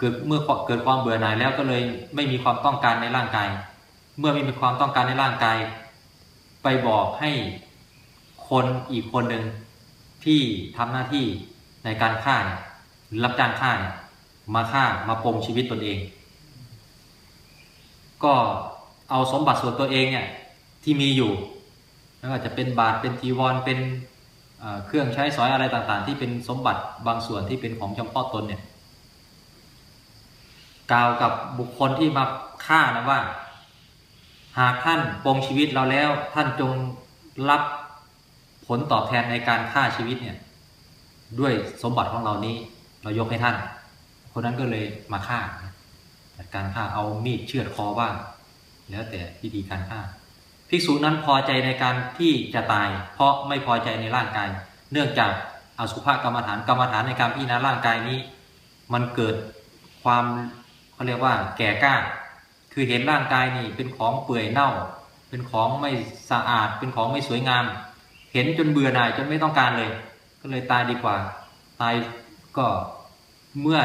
เกิดเมื่อเกิดความเบื่อหน่ายแล้วก็เลยไม่มีความต้องการในร่างกาย เมื่อไม่มีความต้องการในร่างกาย ไปบอกให้คนอีกคนหนึ่งที่ทำหน้าที่ในการฆ่าเนี่ยหรือรับจ้างฆ่าเนี่ยมาฆ่ามาปมชีวิตตนเอง ก็เอาสมบัติส่วนตัวเองเนี่ยที่มีอยู่ไม่ว่าจะเป็นบาทเป็นจีวรเป็นเครื่องใช้สอยอะไรต่างๆ ที่เป็นสมบัติบางส่วนที่เป็นของจำเพาะตนเนี่ย กล่าวกับบุคคลที่มาฆ่านะว่า หากท่านปองชีวิตเราแล้ว ท่านจงรับผลตอบแทนในการฆ่าชีวิตเนี่ย ด้วยสมบัติของเรานี้ เรายกให้ท่าน คนนั้นก็เลยมาฆ่าจัดการฆ่าเอามีดเชือดคอบ้าง แล้วแต่วิธีการฆ่าภิกษุนั้นพอใจในการที่จะตาย เพราะไม่พอใจในร่างกาย เนื่องจากอสุภกรรมฐานกรรมฐานในการพิจารณาร่างกายนี้ มันเกิดความ เขาเรียกว่าแก่กล้า คือเห็นร่างกายนี่เป็นของเปื่อยเน่า เป็นของไม่สะอาด เป็นของไม่สวยงาม เห็นจนเบื่อหน่ายจนไม่ต้องการเลย ก็เลยตายดีกว่า ตายก็เมื่อ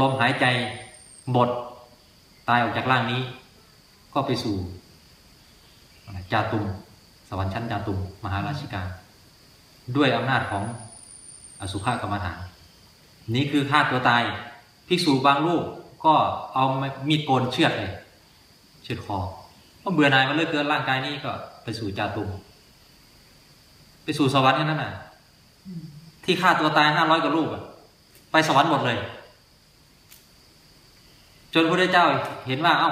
ลมหายใจหมดตายออกจากร่างนี้ ก็ไปสู่จาตุม สวรรค์ชั้นจาตุม มหาราชิกาด้วยอำนาจของอสุภกรรมฐาน นี้คือฆ่าตัวตาย ภิกษุบางรูปก็เอามีดโกนเชือดเลย เชือดคอเพราะเบื่อหน่ายมันเลิกเกินร่างกายนี้ก็ไปสู่จาตุมไปสู่สวรรค์นั่นน่ะ ที่ฆ่าตัวตายห้าร้อยกว่ารูปไปสวรรค์หมดเลย จนพระเจ้าเห็นว่า เอา้า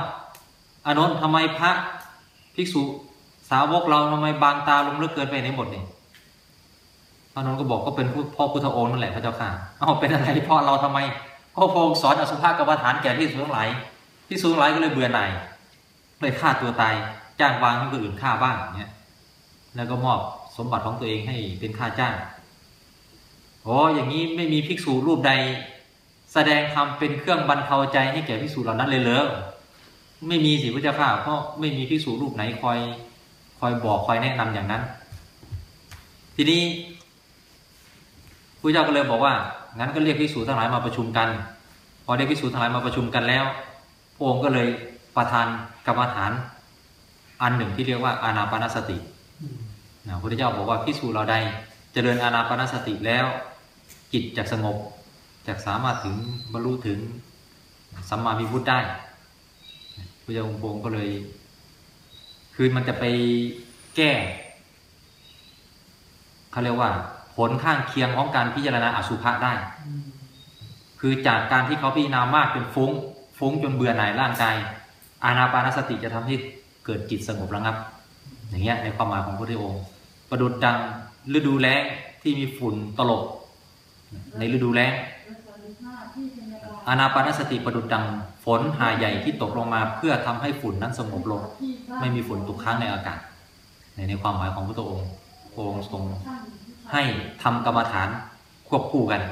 อานนท์ทำไมพระภิกษุสาวกเราทำไมบางตาลงเลือกเกินไปในหมดเนี่ยพระนนท์ก็บอกก็เป็นพ่อพุทธองค์นั่นแหละพระเจ้าค่ะ เอาเป็นอะไรพ่อเราทำไม พ่อพงสอนอสุภะกรรมฐานแก่ที่สูงหลที่สูงหลายก็เลยเบื่อหน่ายเลยฆ่าตัวตายจ้างวางให้คนอื่นฆ่าบ้างเนี่ยแล้วก็มอบสมบัติของตัวเองให้เป็นค่าจ้างโอ้อย่างนี้ไม่มีภิกษุรูปใด แสดงธรรมเป็นเครื่องบรรเทาใจให้แก่ภิกษุเหล่านั้นเลยเหรอไม่มีสิพระเจ้าค่ะเพราะไม่มีภิกษุรูปไหนคอย คอยบอกคอยแนะนำอย่างนั้น ทีนี้ พระเจ้าก็เลยบอกว่างั้นก็เรียกภิกษุทั้งหลายมาประชุมกัน พอได้ภิกษุทั้งหลายมาประชุมกันแล้วพระองค์ก็เลยประทานกรรมฐาน อันหนึ่งที่เรียกว่าอานาปานสติพระพุทธเจ้าบอกว่าภิกษุเราใดเจริญอานาปานสติแล้ว จิตจะสงบจะสามารถถึงบรรลุถึงสัมมาวิมุตได้พระเจ้าองค์งก็เลย คือมันจะไปแก้เขาเรียกว่า ผลข้างเคียงของการพิจารณาอสุภะได้ คือจากการที่เขาพิจารณามากจนฟุง้ง ฟุ้งจนเบื่อหน่ายร่างกาย อานาปานสติจะทำให้เกิดจิตสงบระงับ อย่างเงี้ยในความหมายของพระพุทธองค์ ประดุดดังฤดูแล้งที่มีฝุ่นตลบในฤดูแล้งอานาปานสติประดุดดังฝนหาใหญ่ที่ตกลงมาเพื่อทำให้ฝุ่นนั้นสงบลง ไม่มีฝุ่นตกค้างในอากาศ ในในความหมายของพระพุทธองค์องค์ทรง ให้ทำกรรมฐานควบคู่กัน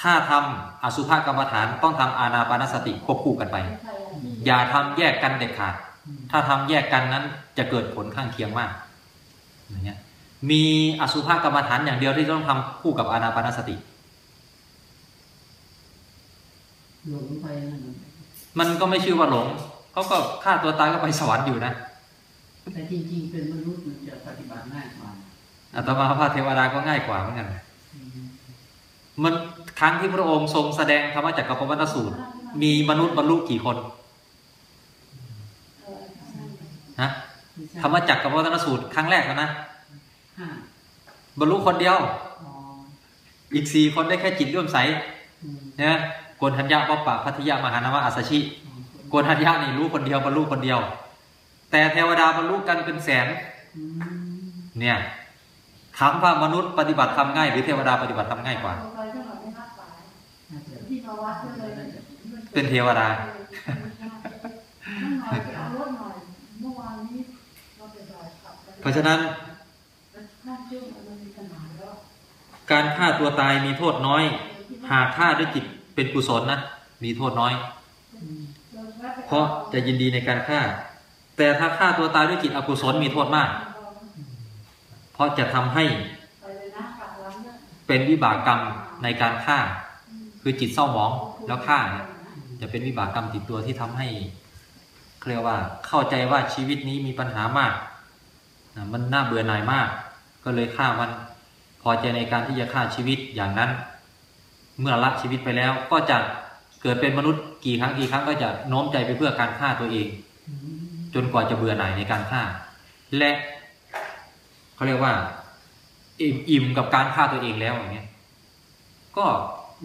ถ้าทำอสุภกรรมฐานต้องทำอานาปานสติควบคู่กันไป อย่าทำแยกกันเด็ดขาด ถ้าทำแยกกันนั้นจะเกิดผลข้างเคียงมากอย่างเงี้ยมีอสุภกรรมฐานอย่างเดียวที่ต้องทำคู่กับอานาปานสติหลงไปมันก็ไม่ชื่อว่าหลงเขาก็ฆ่าตัวตายก็ไปสวรรค์อยู่นะ แต่จริงๆเป็นมนุษย์มันจะปฏิบัติง่ายกว่า อาตมาพระเทวดาก็ง่ายกว่าเหมือนกัน มันครั้งที่พระองค์ทรงแสดงธรรมจักรพวัตสูตร มีมนุษย์บรรลุกี่คนฮะธรรมจักรพวัตสูตร ครั้งแรกนะบรรลุคนเดียว อีกสี่คนได้แค่จิตเลื่อมใสเนี่ยโกนทัญญาปปะพัทยามหานาวะอัสชิโกนทัญญานี่รู้คนเดียวบรรลุคนเดียว แต่เทวดาบรรลุกันเป็นแสน เนี่ย ถามว่ามนุษย์ปฏิบัติทำง่าย หรือเทวดาปฏิบัติทำง่ายกว่า เป็นเทวดาเพราะฉะนั้น การฆ่าตัวตายมีโทษน้อย หากฆ่าด้วยจิตเป็นกุศลนะมีโทษน้อย เพราะจะยินดีในการฆ่า แต่ถ้าฆ่าตัวตายด้วยจิตอกุศลมีโทษมากเพ ราะจะทำให้เป็นวิบากกรรมในการฆ่า คือจิตเศร้าหมองแล้วฆ่าเนี่ยจะเป็นวิบากกรรมติดตัวที่ทำให้เรียกว่าเข้าใจว่าชีวิตนี้มีปัญหามากมันน่าเบื่อหน่ายมาก ก็เลยฆ่ามันพอใจในการที่จะฆ่าชีวิตอย่างนั้น เมื่อละชีวิตไปแล้วก็จะเกิดเป็นมนุษย์กี่ครั้งกี่ครั้งก็จะโน้มใจไปเพื่อการฆ่าตัวเอง จนกว่าจะเบื่อหน่ายในการฆ่า และ เขาเรียกว่าอิ่มอิ่มกับการฆ่าตัวเองแล้วอย่างเงี้ย ก็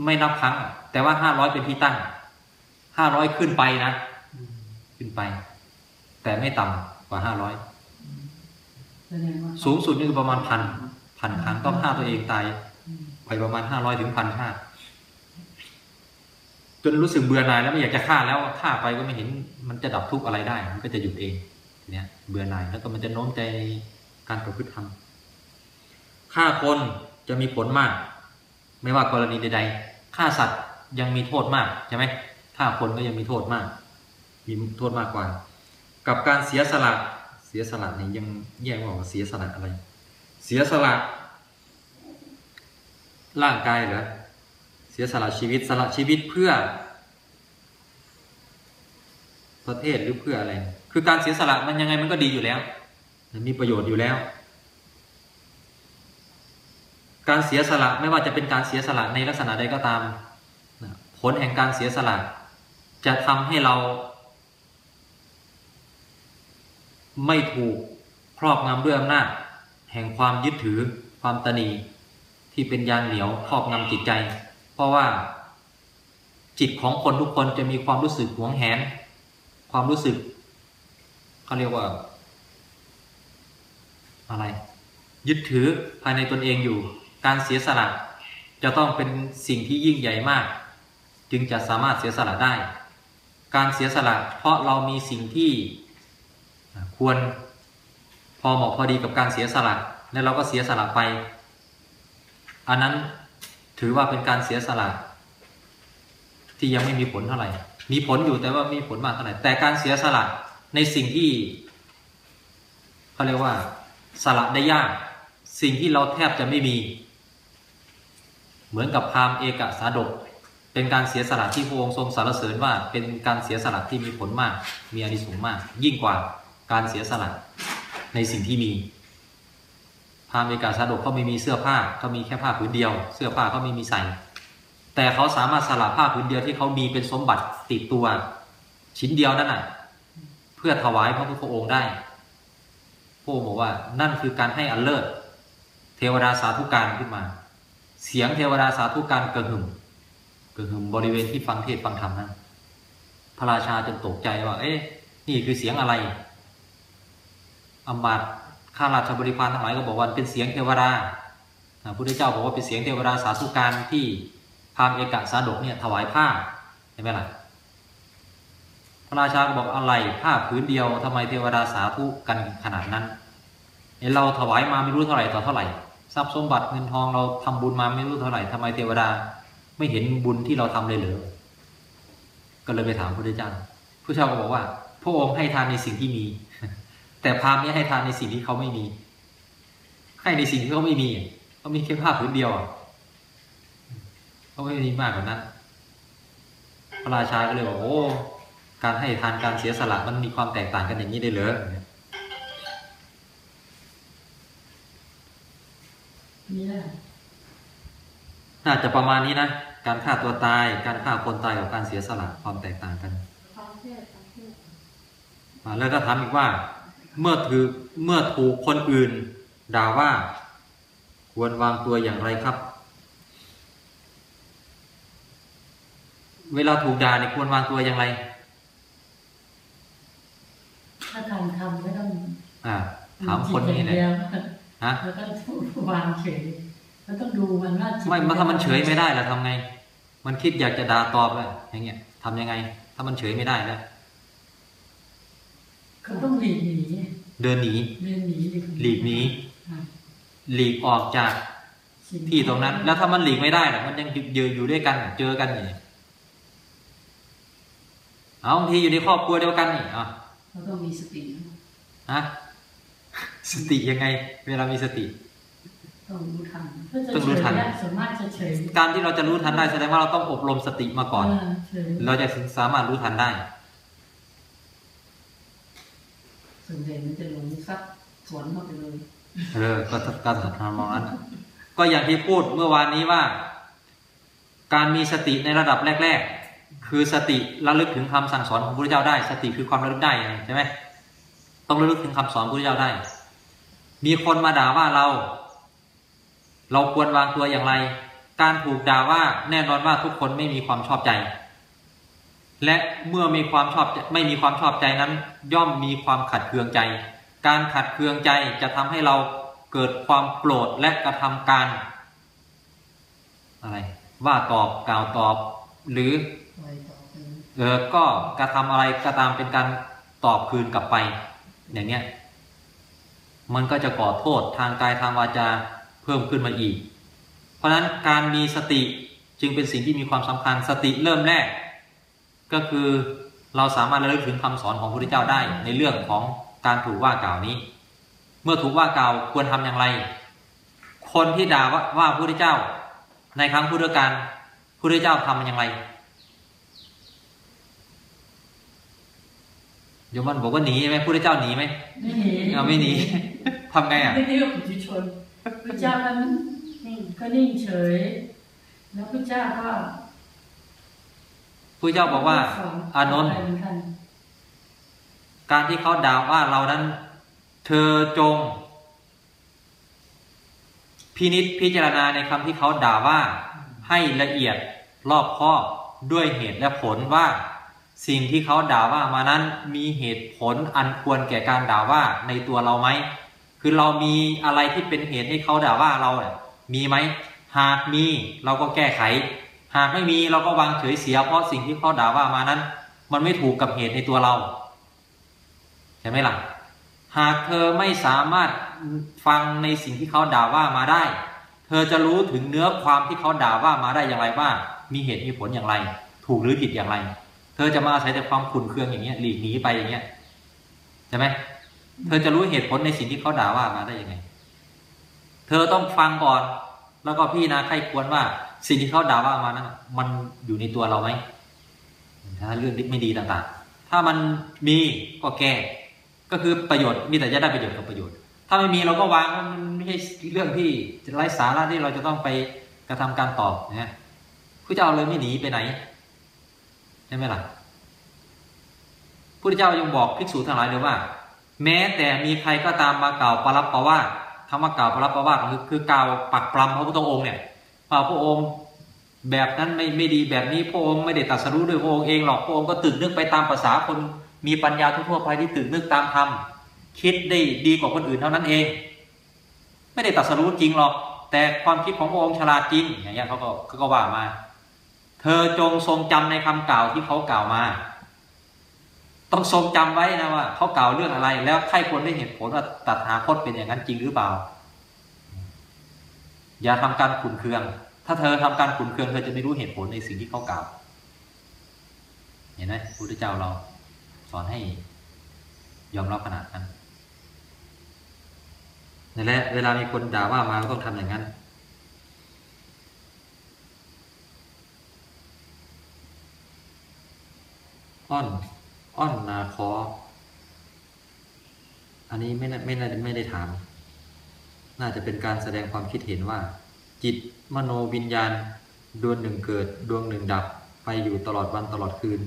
ไม่นับครั้งอะแต่ว่าห้าร้อยเป็นที่ตั้งห้าร้อยขึ้นไปนะอืมขึ้นไป แต่ไม่ต่ำกว่าห้าร้อยแสดงว่าสูงสุดนี่คือประมาณพันพันครั้งต้องฆ่าตัวเองตายอืมไปประมาณห้าร้อยถึงพันชาติจนรู้สึกเบื่อหน่ายแล้วไม่อยากจะฆ่าแล้วฆ่าไปก็ไม่เห็นมันจะดับทุกข์อะไรได้ มันก็จะหยุดเอง เนี่ย เบื่อหน่ายแล้วก็มันจะโน้มใจใน การประพฤติธรรมฆ่าคนจะมีผลมาก ไม่ว่ากรณีใดๆฆ่าสัตว์ยังมีโทษมากใช่ไหมฆ่าคนก็ยังมีโทษมาก มีโทษมากกว่า กับการเสียสละเสียสละนี่ยังแยกไม่ออกว่าเสียสละอะไร เสียสละร่างกายเหรอเสียสละชีวิตสละชีวิตเพื่อ ประเทศหรือเพื่ออะไร คือการเสียสละมันยังไงมันก็ดีอยู่แล้ว มันมีประโยชน์อยู่แล้ว การเสียสละไม่ว่าจะเป็นการเสียสละในลักษณะใดก็ตาม ผลแห่งการเสียสละจะทำให้เรา ไม่ถูกครอบงำด้วยอำนาจแห่งความยึดถือความตนีที่เป็นยานเหนียวครอบงำจิตใจ เพราะว่าจิตของคนทุกคนจะมีความรู้สึกหวงแหน ความรู้สึกเขาเรียกว่า อะไร ยึดถือภายในตนเองอยู่ การเสียสละจะต้องเป็นสิ่งที่ยิ่งใหญ่มาก จึงจะสามารถเสียสละได้ การเสียสละเพราะเรามีสิ่งที่ควรพอเหมาะพอดีกับการเสียสละแล้วเราก็เสียสละไป อันนั้นถือว่าเป็นการเสียสละที่ยังไม่มีผลเท่าไหร่ มีผลอยู่แต่ว่ามีผลมากเท่าไหร่ แต่การเสียสละในสิ่งที่เขาเรียกว่า สละได้ยาก สิ่งที่เราแทบจะไม่มี เหมือนกับพราหมณ์เอกสาดก เป็นการเสียสละที่พระองค์ทรงสรรเสริญว่า เป็นการเสียสละที่มีผลมาก มีอานิสงส์มาก ยิ่งกว่าการเสียสละในสิ่งที่มีพราหมณ์เอกสาดกเขาไม่มีเสื้อผ้าเขามีแค่ผ้าผืนเดียว เสื้อผ้าเขาไม่มีใส่แต่เขาสามารถสละผ้าผืนเดียวที่เขามีเป็นสมบัติติดตัว ชิ้นเดียวนั่นน่ะ เพื่อถวายพระพุทธองค์ได้ พระองค์บอกว่านั่นคือการให้อันเลิศเทวดาสาธุการขึ้นมา เสียงเทวดาสาธุการกระหึ่มกระหึ่มบริเวณที่ฟังเทศฟังธรรมนั้นพระราชาจนตกใจว่า เอ๊ะนี่คือเสียงอะไรอำมาตข้าราชบริพารทั้งหลายก็บอกว่าเป็นเสียงเทวดาพระพุทธเจ้าบอกว่าเป็นเสียงเทวดาสาธุการที่พามเอกสาดกเนี่ยถวายผ้าเห็นไหมล่ะ ระราชาบอกอะไรผ้าผืนเดียวทำไมเทวดาสาธุกันขนาดนั้นไอเราถวายมาไม่รู้เท่าไหร่ต่อเท่าไหร่ทรัพย์สมบัติเงินทองเราทำบุญมาไม่รู้เท่าไหร่ทำไมเทวดาไม่เห็นบุญที่เราทำเลยเหรอก็เลยไปถามพระพุทธเจ้าพระเจ้าก็บอกว่าพระองค์ให้ทานในสิ่งที่มี แต่พราหมณ์นี่ให้ทานในสิ่งที่เขาไม่มี ให้ในสิ่งที่เขาไม่มีเขามีแค่ผ้าผืนเดียวเขาไม่มีมากกว่านั้นพระราชาก็เลยบอกโอ้ การให้ทานการเสียสละมันมีความแตกต่างกันอย่างนี้ได้เหรอนี่แหละน่าจะประมาณนี้นะ การฆ่าตัวตาย การฆ่าคนตายกับการเสียสละความแตกต่างกันฟังเทศน์ฟังเทศน์อ่าแล้วก็ถามอีกว่า เมื่อถือเมื่อถูกคนอื่น ด่าว่า ควรวางตัวอย่างไรครับ เวลาถูกด่าเนี่ยควรวางตัวอย่างไร ถ้าทำทำไม่ต้องอ่าถามคนนี้จิตแหละอย่างเดียวฮะแล้วก็วางเฉยแล้วต้องดูมันว่าจิตไม่มันถ้ามันเฉยไม่ได้ล่ะทำไง มันคิดอยากจะด่าตอบเลยอย่างเงี้ยทำยังไง ถ้ามันเฉยไม่ได้แล้วเขาต้องหลีกหนีเดินหนีเดินหนีหลีกหนีอะหลีกออกจากสิ่ที่ตรงนั้น แล้วถ้ามันหลีกไม่ได้ล่ะมันยังยืนอยู่ด้วยกัน เจอกันอย่างนี้เอาบางทีอยู่ในครอบครัวเดียวกันนี่อะ เราต้องมีสติฮะสติยังไง เวลามีสติต้องรู้ทันก็จะต้องรู้เฉทัยนได้ส่วนมากจะเฉยการที่เราจะรู้ทันได้แสดงว่าเราต้องอบรมสติมาก่อนเออเฉยเราจะถึงสามารถรู้ทันได้ส่วนใหญ่มันจะหลงซับสวนเข้าไปเลยเออก็การทำนองนั้นก็อย่างที่พูดเมื่อวานนี้ว่า การมีสติในระดับแรกๆ คือสติระลึกถึงคำสั่งสอนของพระพุทธเจ้าได้ สติคือความระลึกได้ใช่ไหมต้องระลึกถึงคำสอนพระพุทธเจ้าได้ มีคนมาด่าว่าเรา เราควรวางตัวอย่างไร การถูกด่าว่าแน่นอนว่าทุกคนไม่มีความชอบใจ และเมื่อมีความชอบไม่มีความชอบใจนั้น ย่อมมีความขัดเคืองใจ การขัดเคืองใจจะทำให้เราเกิดความโกรธและกระทำการ อะไร ว่าตอบกล่าวตอบ หรือ เออก็กระทำอะไรก็ตามเป็นการตอบคืนกลับไป อย่างเนี้ยมันก็จะก่อโทษทางกายทางวาจาเพิ่มขึ้นมาอีก เพราะฉะนั้นการมีสติจึงเป็นสิ่งที่มีความสำคัญสติเริ่มแรก ก็คือเราสามารถระลึกถึงคำสอนของพระพุทธเจ้าได้ในเรื่องของการถูกว่ากล่าวนี้ เมื่อถูกว่ากล่าวควรทำอย่างไร คนที่ด่าว่าพระพุทธเจ้า ในครั้งพุทธกาลพระพุทธเจ้าทำมันอย่างไร ยมมันบอกว่าหนีใช่ไหมพระพุทธเจ้าหนีไหมไม่หนีเอาไม่หนีทำไงอะไม่ได้กับปุถุชนพระเจ้าท่านนิ่งก็นิ่งเฉย แล้วพระเจ้าก็พระเจ้าบอกว่าสอานนท์ไปเหมือนกันการที่เขาด่าว่าเรานั้น เธอจง พินิษพิจารณาในคำที่เขาด่าว่า ให้ละเอียดรอบคอบด้วยเหตุและผลว่า สิ่งที่เขาด่าว่ามานั้นมีเหตุผลอันควรแก่การด่าว่าในตัวเราไหม คือเรามีอะไรที่เป็นเหตุให้เขาด่าว่าเราเนี่ยมีไหม หากมีเราก็แก้ไข หากไม่มีเราก็วางเฉยเสีย เพราะสิ่งที่เขาด่าว่ามานั้น มันไม่ถูกกับเหตุในตัวเรา ใช่ไหมล่ะ หากเธอไม่สามารถฟังในสิ่งที่เขาด่าว่ามาได้ เธอจะรู้ถึงเนื้อความที่เขาด่าว่ามาได้อย่างไรว่า มีเหตุมีผลอย่างไร ถูกหรือผิดอย่างไร เธอจะมาอาศัยแต่ความขุ่นเคืองอย่างเงี้ยหลีกหนีไปอย่างเงี้ยใช่ไหมเธอจะรู้เหตุผลในสิ่งที่เขาด่าว่ามาได้ยังไง เธอต้องฟังก่อน แล้วก็พี่นาใครควรว่า สิ่งที่เขาด่าว่ามานั้นมันอยู่ในตัวเราไหมถ้าเรื่องไม่ดีต่างๆ ถ้ามันมีก็แก้ ก็คือประโยชน์มีแต่จะได้ประโยชน์กับประโยชน์ ถ้าไม่มีเราก็วางว่ามันไม่ใช่เรื่องที่ไร้สาระที่เราจะต้องไปกระทำการตอบนะฮะพระเจ้าเลยไม่หนีไปไหน ใช่ไหมล่ะพระเจ้ายังบอกภิกษุทั้งหลายเลยว่า แม้แต่มีใครก็ตามมากล่าวปรับประว่าคำว่ากล่าวปรับประว่าคือคือกล่าวปักปรำพระพุทธองค์เนี่ยว่าพระองค์แบบนั้นไม่ไม่ดีแบบนี้พระองค์ไม่ได้ตรัสรู้ด้วยพระองค์เองหรอกพระองค์ก็ตื่นนึกไปตามภาษาคนมีปัญญาทั่วไปที่ตื่นนึกตามธรรมคิดได้ดีกว่าคนอื่นเท่านั้นเอง ไม่ได้ตรัสรู้จริงหรอก แต่ความคิดของพระองค์ฉลาดจริงอย่างเงี้ยเขาก็เขาก็ว่ามา เธอจงทรงจำในคำกล่าวที่เขากล่าวมา ต้องทรงจำไว้นะว่าเขากล่าวเรื่องอะไร แล้วใครควรได้เหตุผลว่าตัดหาคตเป็นอย่างนั้นจริงหรือเปล่า อย่าทำการขุนเคือง ถ้าเธอทำการขุนเคืองเธอจะไม่รู้เหตุผลในสิ่งที่เขากล่าว เห็นไหมพุทธเจ้าเรา สอนให้ยอมรับขนาดนั้นนั่นแหละเวลามีคนด่าว่ามาก็ต้องทำอย่างนั้น อ้อนอ้อนนาคอ อันนี้ไม่ได้ไม่ได้ไม่ได้ถาม น่าจะเป็นการแสดงความคิดเห็นว่า จิตมโนวิญญาณ ดวงหนึ่งเกิด ดวงหนึ่งดับ ไปอยู่ตลอดวันตลอดคืน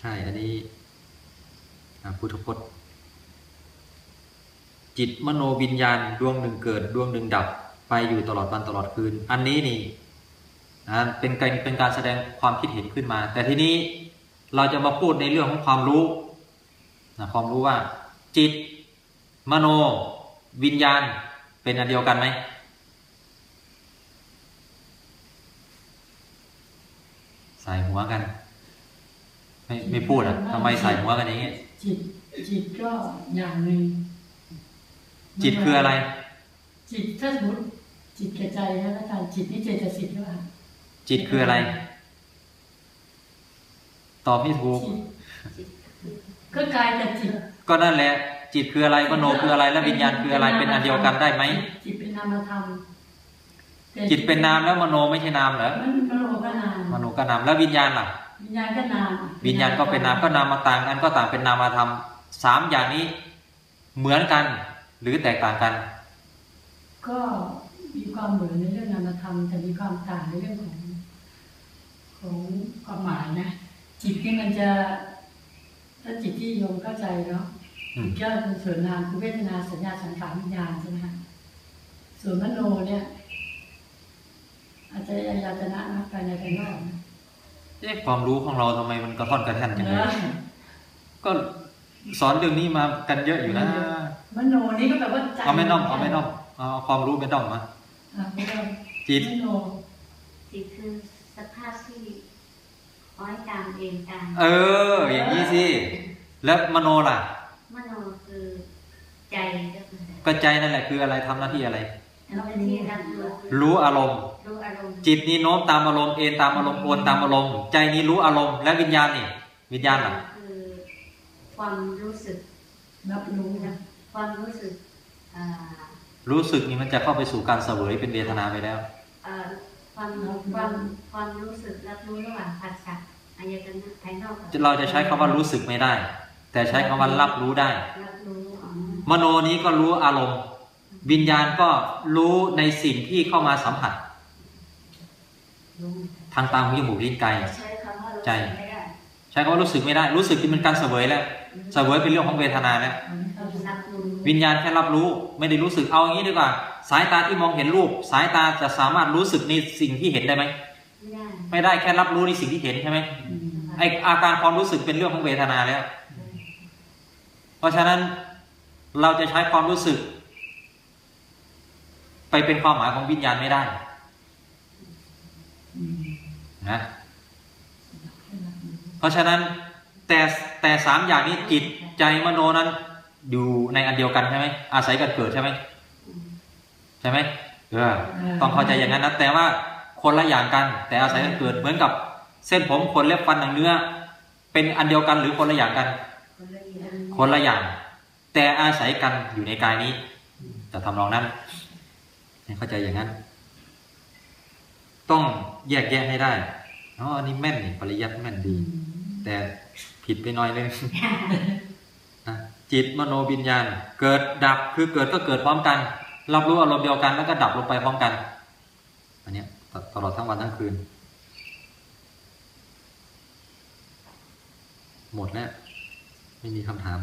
ใช่ อันนี้พุทธพจน์ จิตมโนวิญญาณ ดวงหนึ่งเกิด ดวงหนึ่งดับ ไปอยู่ตลอดวันตลอดคืน อันนี้นี่เป็นการเป็นการแสดงความคิดเห็นขึ้นมา แต่ทีนี้ เราจะมาพูดในเรื่องของความรู้นะความรู้ว่า จิต มโน วิญญาณเป็นอันเดียวกันไหมใส่หัวกัน ไม่ไม่พูดอะทำไมใส่หัวกันอย่างงี้จิตจิตก็อย่างหนึ่งจิตคืออะไร จิตถ้าสมมติจิตกระจายแล้วกันจิตนี่เจตสิกหรือเปล่าจิตคืออะไร ตอบไม่ถูกก็กายกับจิต ก็นั่นแหละ จิตคืออะไรมโนคืออะไรและวิญญาณคืออะไรเป็นอันเดียวกันได้ไหมจิตเป็นนามธรรมจิตเป็นนามแล้วมโนไม่ใช่นามเหรอมันมโนก็นามมโนก็นามแล้ววิญญาณล่ะ วิญญาณก็นามวิญญาณก็เป็นนามก็นามมาต่างกันก็ต่างเป็นนามธรรมสามอย่างนี้เหมือนกันหรือแตกต่างกัน ก็มีความเหมือนในเรื่องนามธรรมแต่มีความต่างในเรื่องของของความหมายนะ จิตนี่มันจะ ถ้าจิตที่โยมเข้าใจเนาะอืมก็เป็นส่วนนามคือเวทนาสัญญาสังขารวิญญาณใช่ไหมคะส่วนมโนเนี่ย อาจจะอายตนะนะภายในภายนอกนะเอ๊ะความรู้ของเราทำไมมันกระท่อนกระแท่นจังเลเนยอะก็สอนเรื่องนี้มากันเยอะอยู่นะมโนนี่ก็แปลว่าใจเอาไม่น้อมเอาไม่น้อมเอาความรู้ไม่ต้องมาอะไม่ต้องจิตมโนจิตคือสภาพที่ อ้อยตามเองตามเออ อย่างนี้สิแล้วมโนล่ะ มโนคือใจก็คือก็ใจนั่นแหละคืออะไรทำหน้าที่อะไรเราเป็นที่รับรู้รู้อารมณ์รู้อารมณ์จิตนี้โน้มตามอารมณ์เอ็นตามอารมณ์โอนตามอารมณ์ ใจนี้รู้อารมณ์และวิญญาณนี่วิญญาณล่ะคือความรู้สึกรับรู้นะความรู้สึกเอ่อรู้สึกนี่มันจะเข้าไปสู่การเสวยเป็นเวทนาไปแล้วเอ่อ ความความความรู้สึกรับรู้ระหว่างผัสสะอายตนะภายนอกกับเราจะใช้คำว่ารู้สึกไม่ได้ แต่ใช้คำว่ารับรู้ได้รับรู้อ๋อมโนนี้ก็รู้อารมณ์ วิญญาณก็รู้ในสิ่งที่เข้ามาสัมผัสรู้ทางตาหูจมูกลิ้นกายใช้คำว่ารู้ใจสึกไม่ได้ใช้คำว่ารู้สึกไม่ได้ รู้สึกที่เป็นการเสวยแล้วเสวยเป็นเรื่องของเวทนาแล้วอันนี้เข้าใจรับรู้วิญญาณแค่รับรู้ ไม่ได้รู้สึกเอาอย่างนี้ดีกว่า สายตาที่มองเห็นรูป สายตาจะสามารถรู้สึกในสิ่งที่เห็นได้ไหมไม่ได้ไม่ได้แค่รับรู้ในสิ่งที่เห็นใช่ไหมอืมไออาการความรู้สึกเป็นเรื่องของเวทนาแล้ว เพราะฉะนั้นเราจะใช้ความรู้สึก ไปเป็นความหมายของวิญญาณไม่ได้อืมนะให้รับรู้เพราะฉะนั้นแต่แต่สามอย่างนี้จิตใจมโนนั้นอยู่ในอันเดียวกันใช่ไหมอาศัยกันเกิดใช่ไหมอืมใช่ไหมเออต้องเข้าใจอย่างนั้นนะแต่ว่าคนละอย่างกัน แต่อาศัยกันเกิดเหมือนกับเส้นผมขนเล็บฟันหนังเนื้อ เป็นอันเดียวกันหรือคนละอย่างกัน คนละอย่างคนละอย่างแต่อาศัยกันอยู่ในกายนี้จะทำนองนั้นให้เข้าใจอย่างนั้น ต้องแยกแยะให้ได้อ๋ออันนี้แม่นนี่ปริยัติแม่นดีอืมแต่ผิดไปหน่อยนึงนะจิตมโนวิญญาณ เกิดดับคือเกิดก็เกิดพร้อมกัน รับรู้อารมณ์เดียวกันแล้วก็ดับลงไปพร้อมกัน อันนี้ตลอดทั้งวันทั้งคืน หมดแล้วไม่มีคำถาม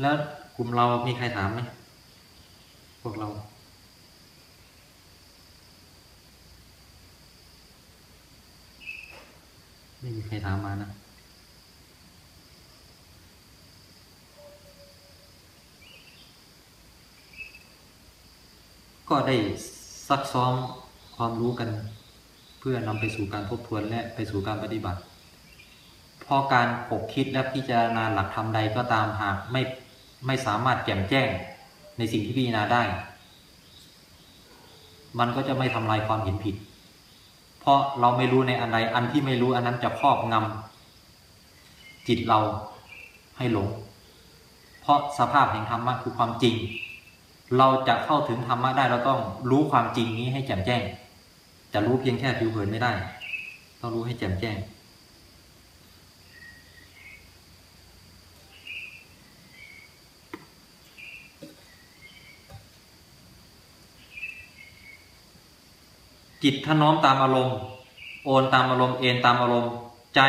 แล้วกลุ่มเรามีใครถามไหมพวกเรา ไม่มีใครถามมานะ ก็ได้ซักซ้อมความรู้กัน เพื่อนำไปสู่การทบทวนและไปสู่การปฏิบัติ พอการปกคิดและพิจารณาหลักธรรมใดก็ตามหากไม่ไม่สามารถแจ่มแจ้งในสิ่งที่พิจารณาได้ มันก็จะไม่ทำลายความเห็นผิด เพราะเราไม่รู้ในอันใดอันที่ไม่รู้อันนั้นจะครอบงำจิตเราให้หลง เพราะสภาพแห่งธรรมะคือความจริง เราจะเข้าถึงธรรมะได้เราต้องรู้ความจริงนี้ให้แจ่มแจ้ง จะรู้เพียงแค่ผิวเผินไม่ได้ ต้องรู้ให้แจ่มแจ้ง จิตถ้าน้อมตามอารมณ์ โอนตามอารมณ์เอ็นตามอารมณ์ ใจ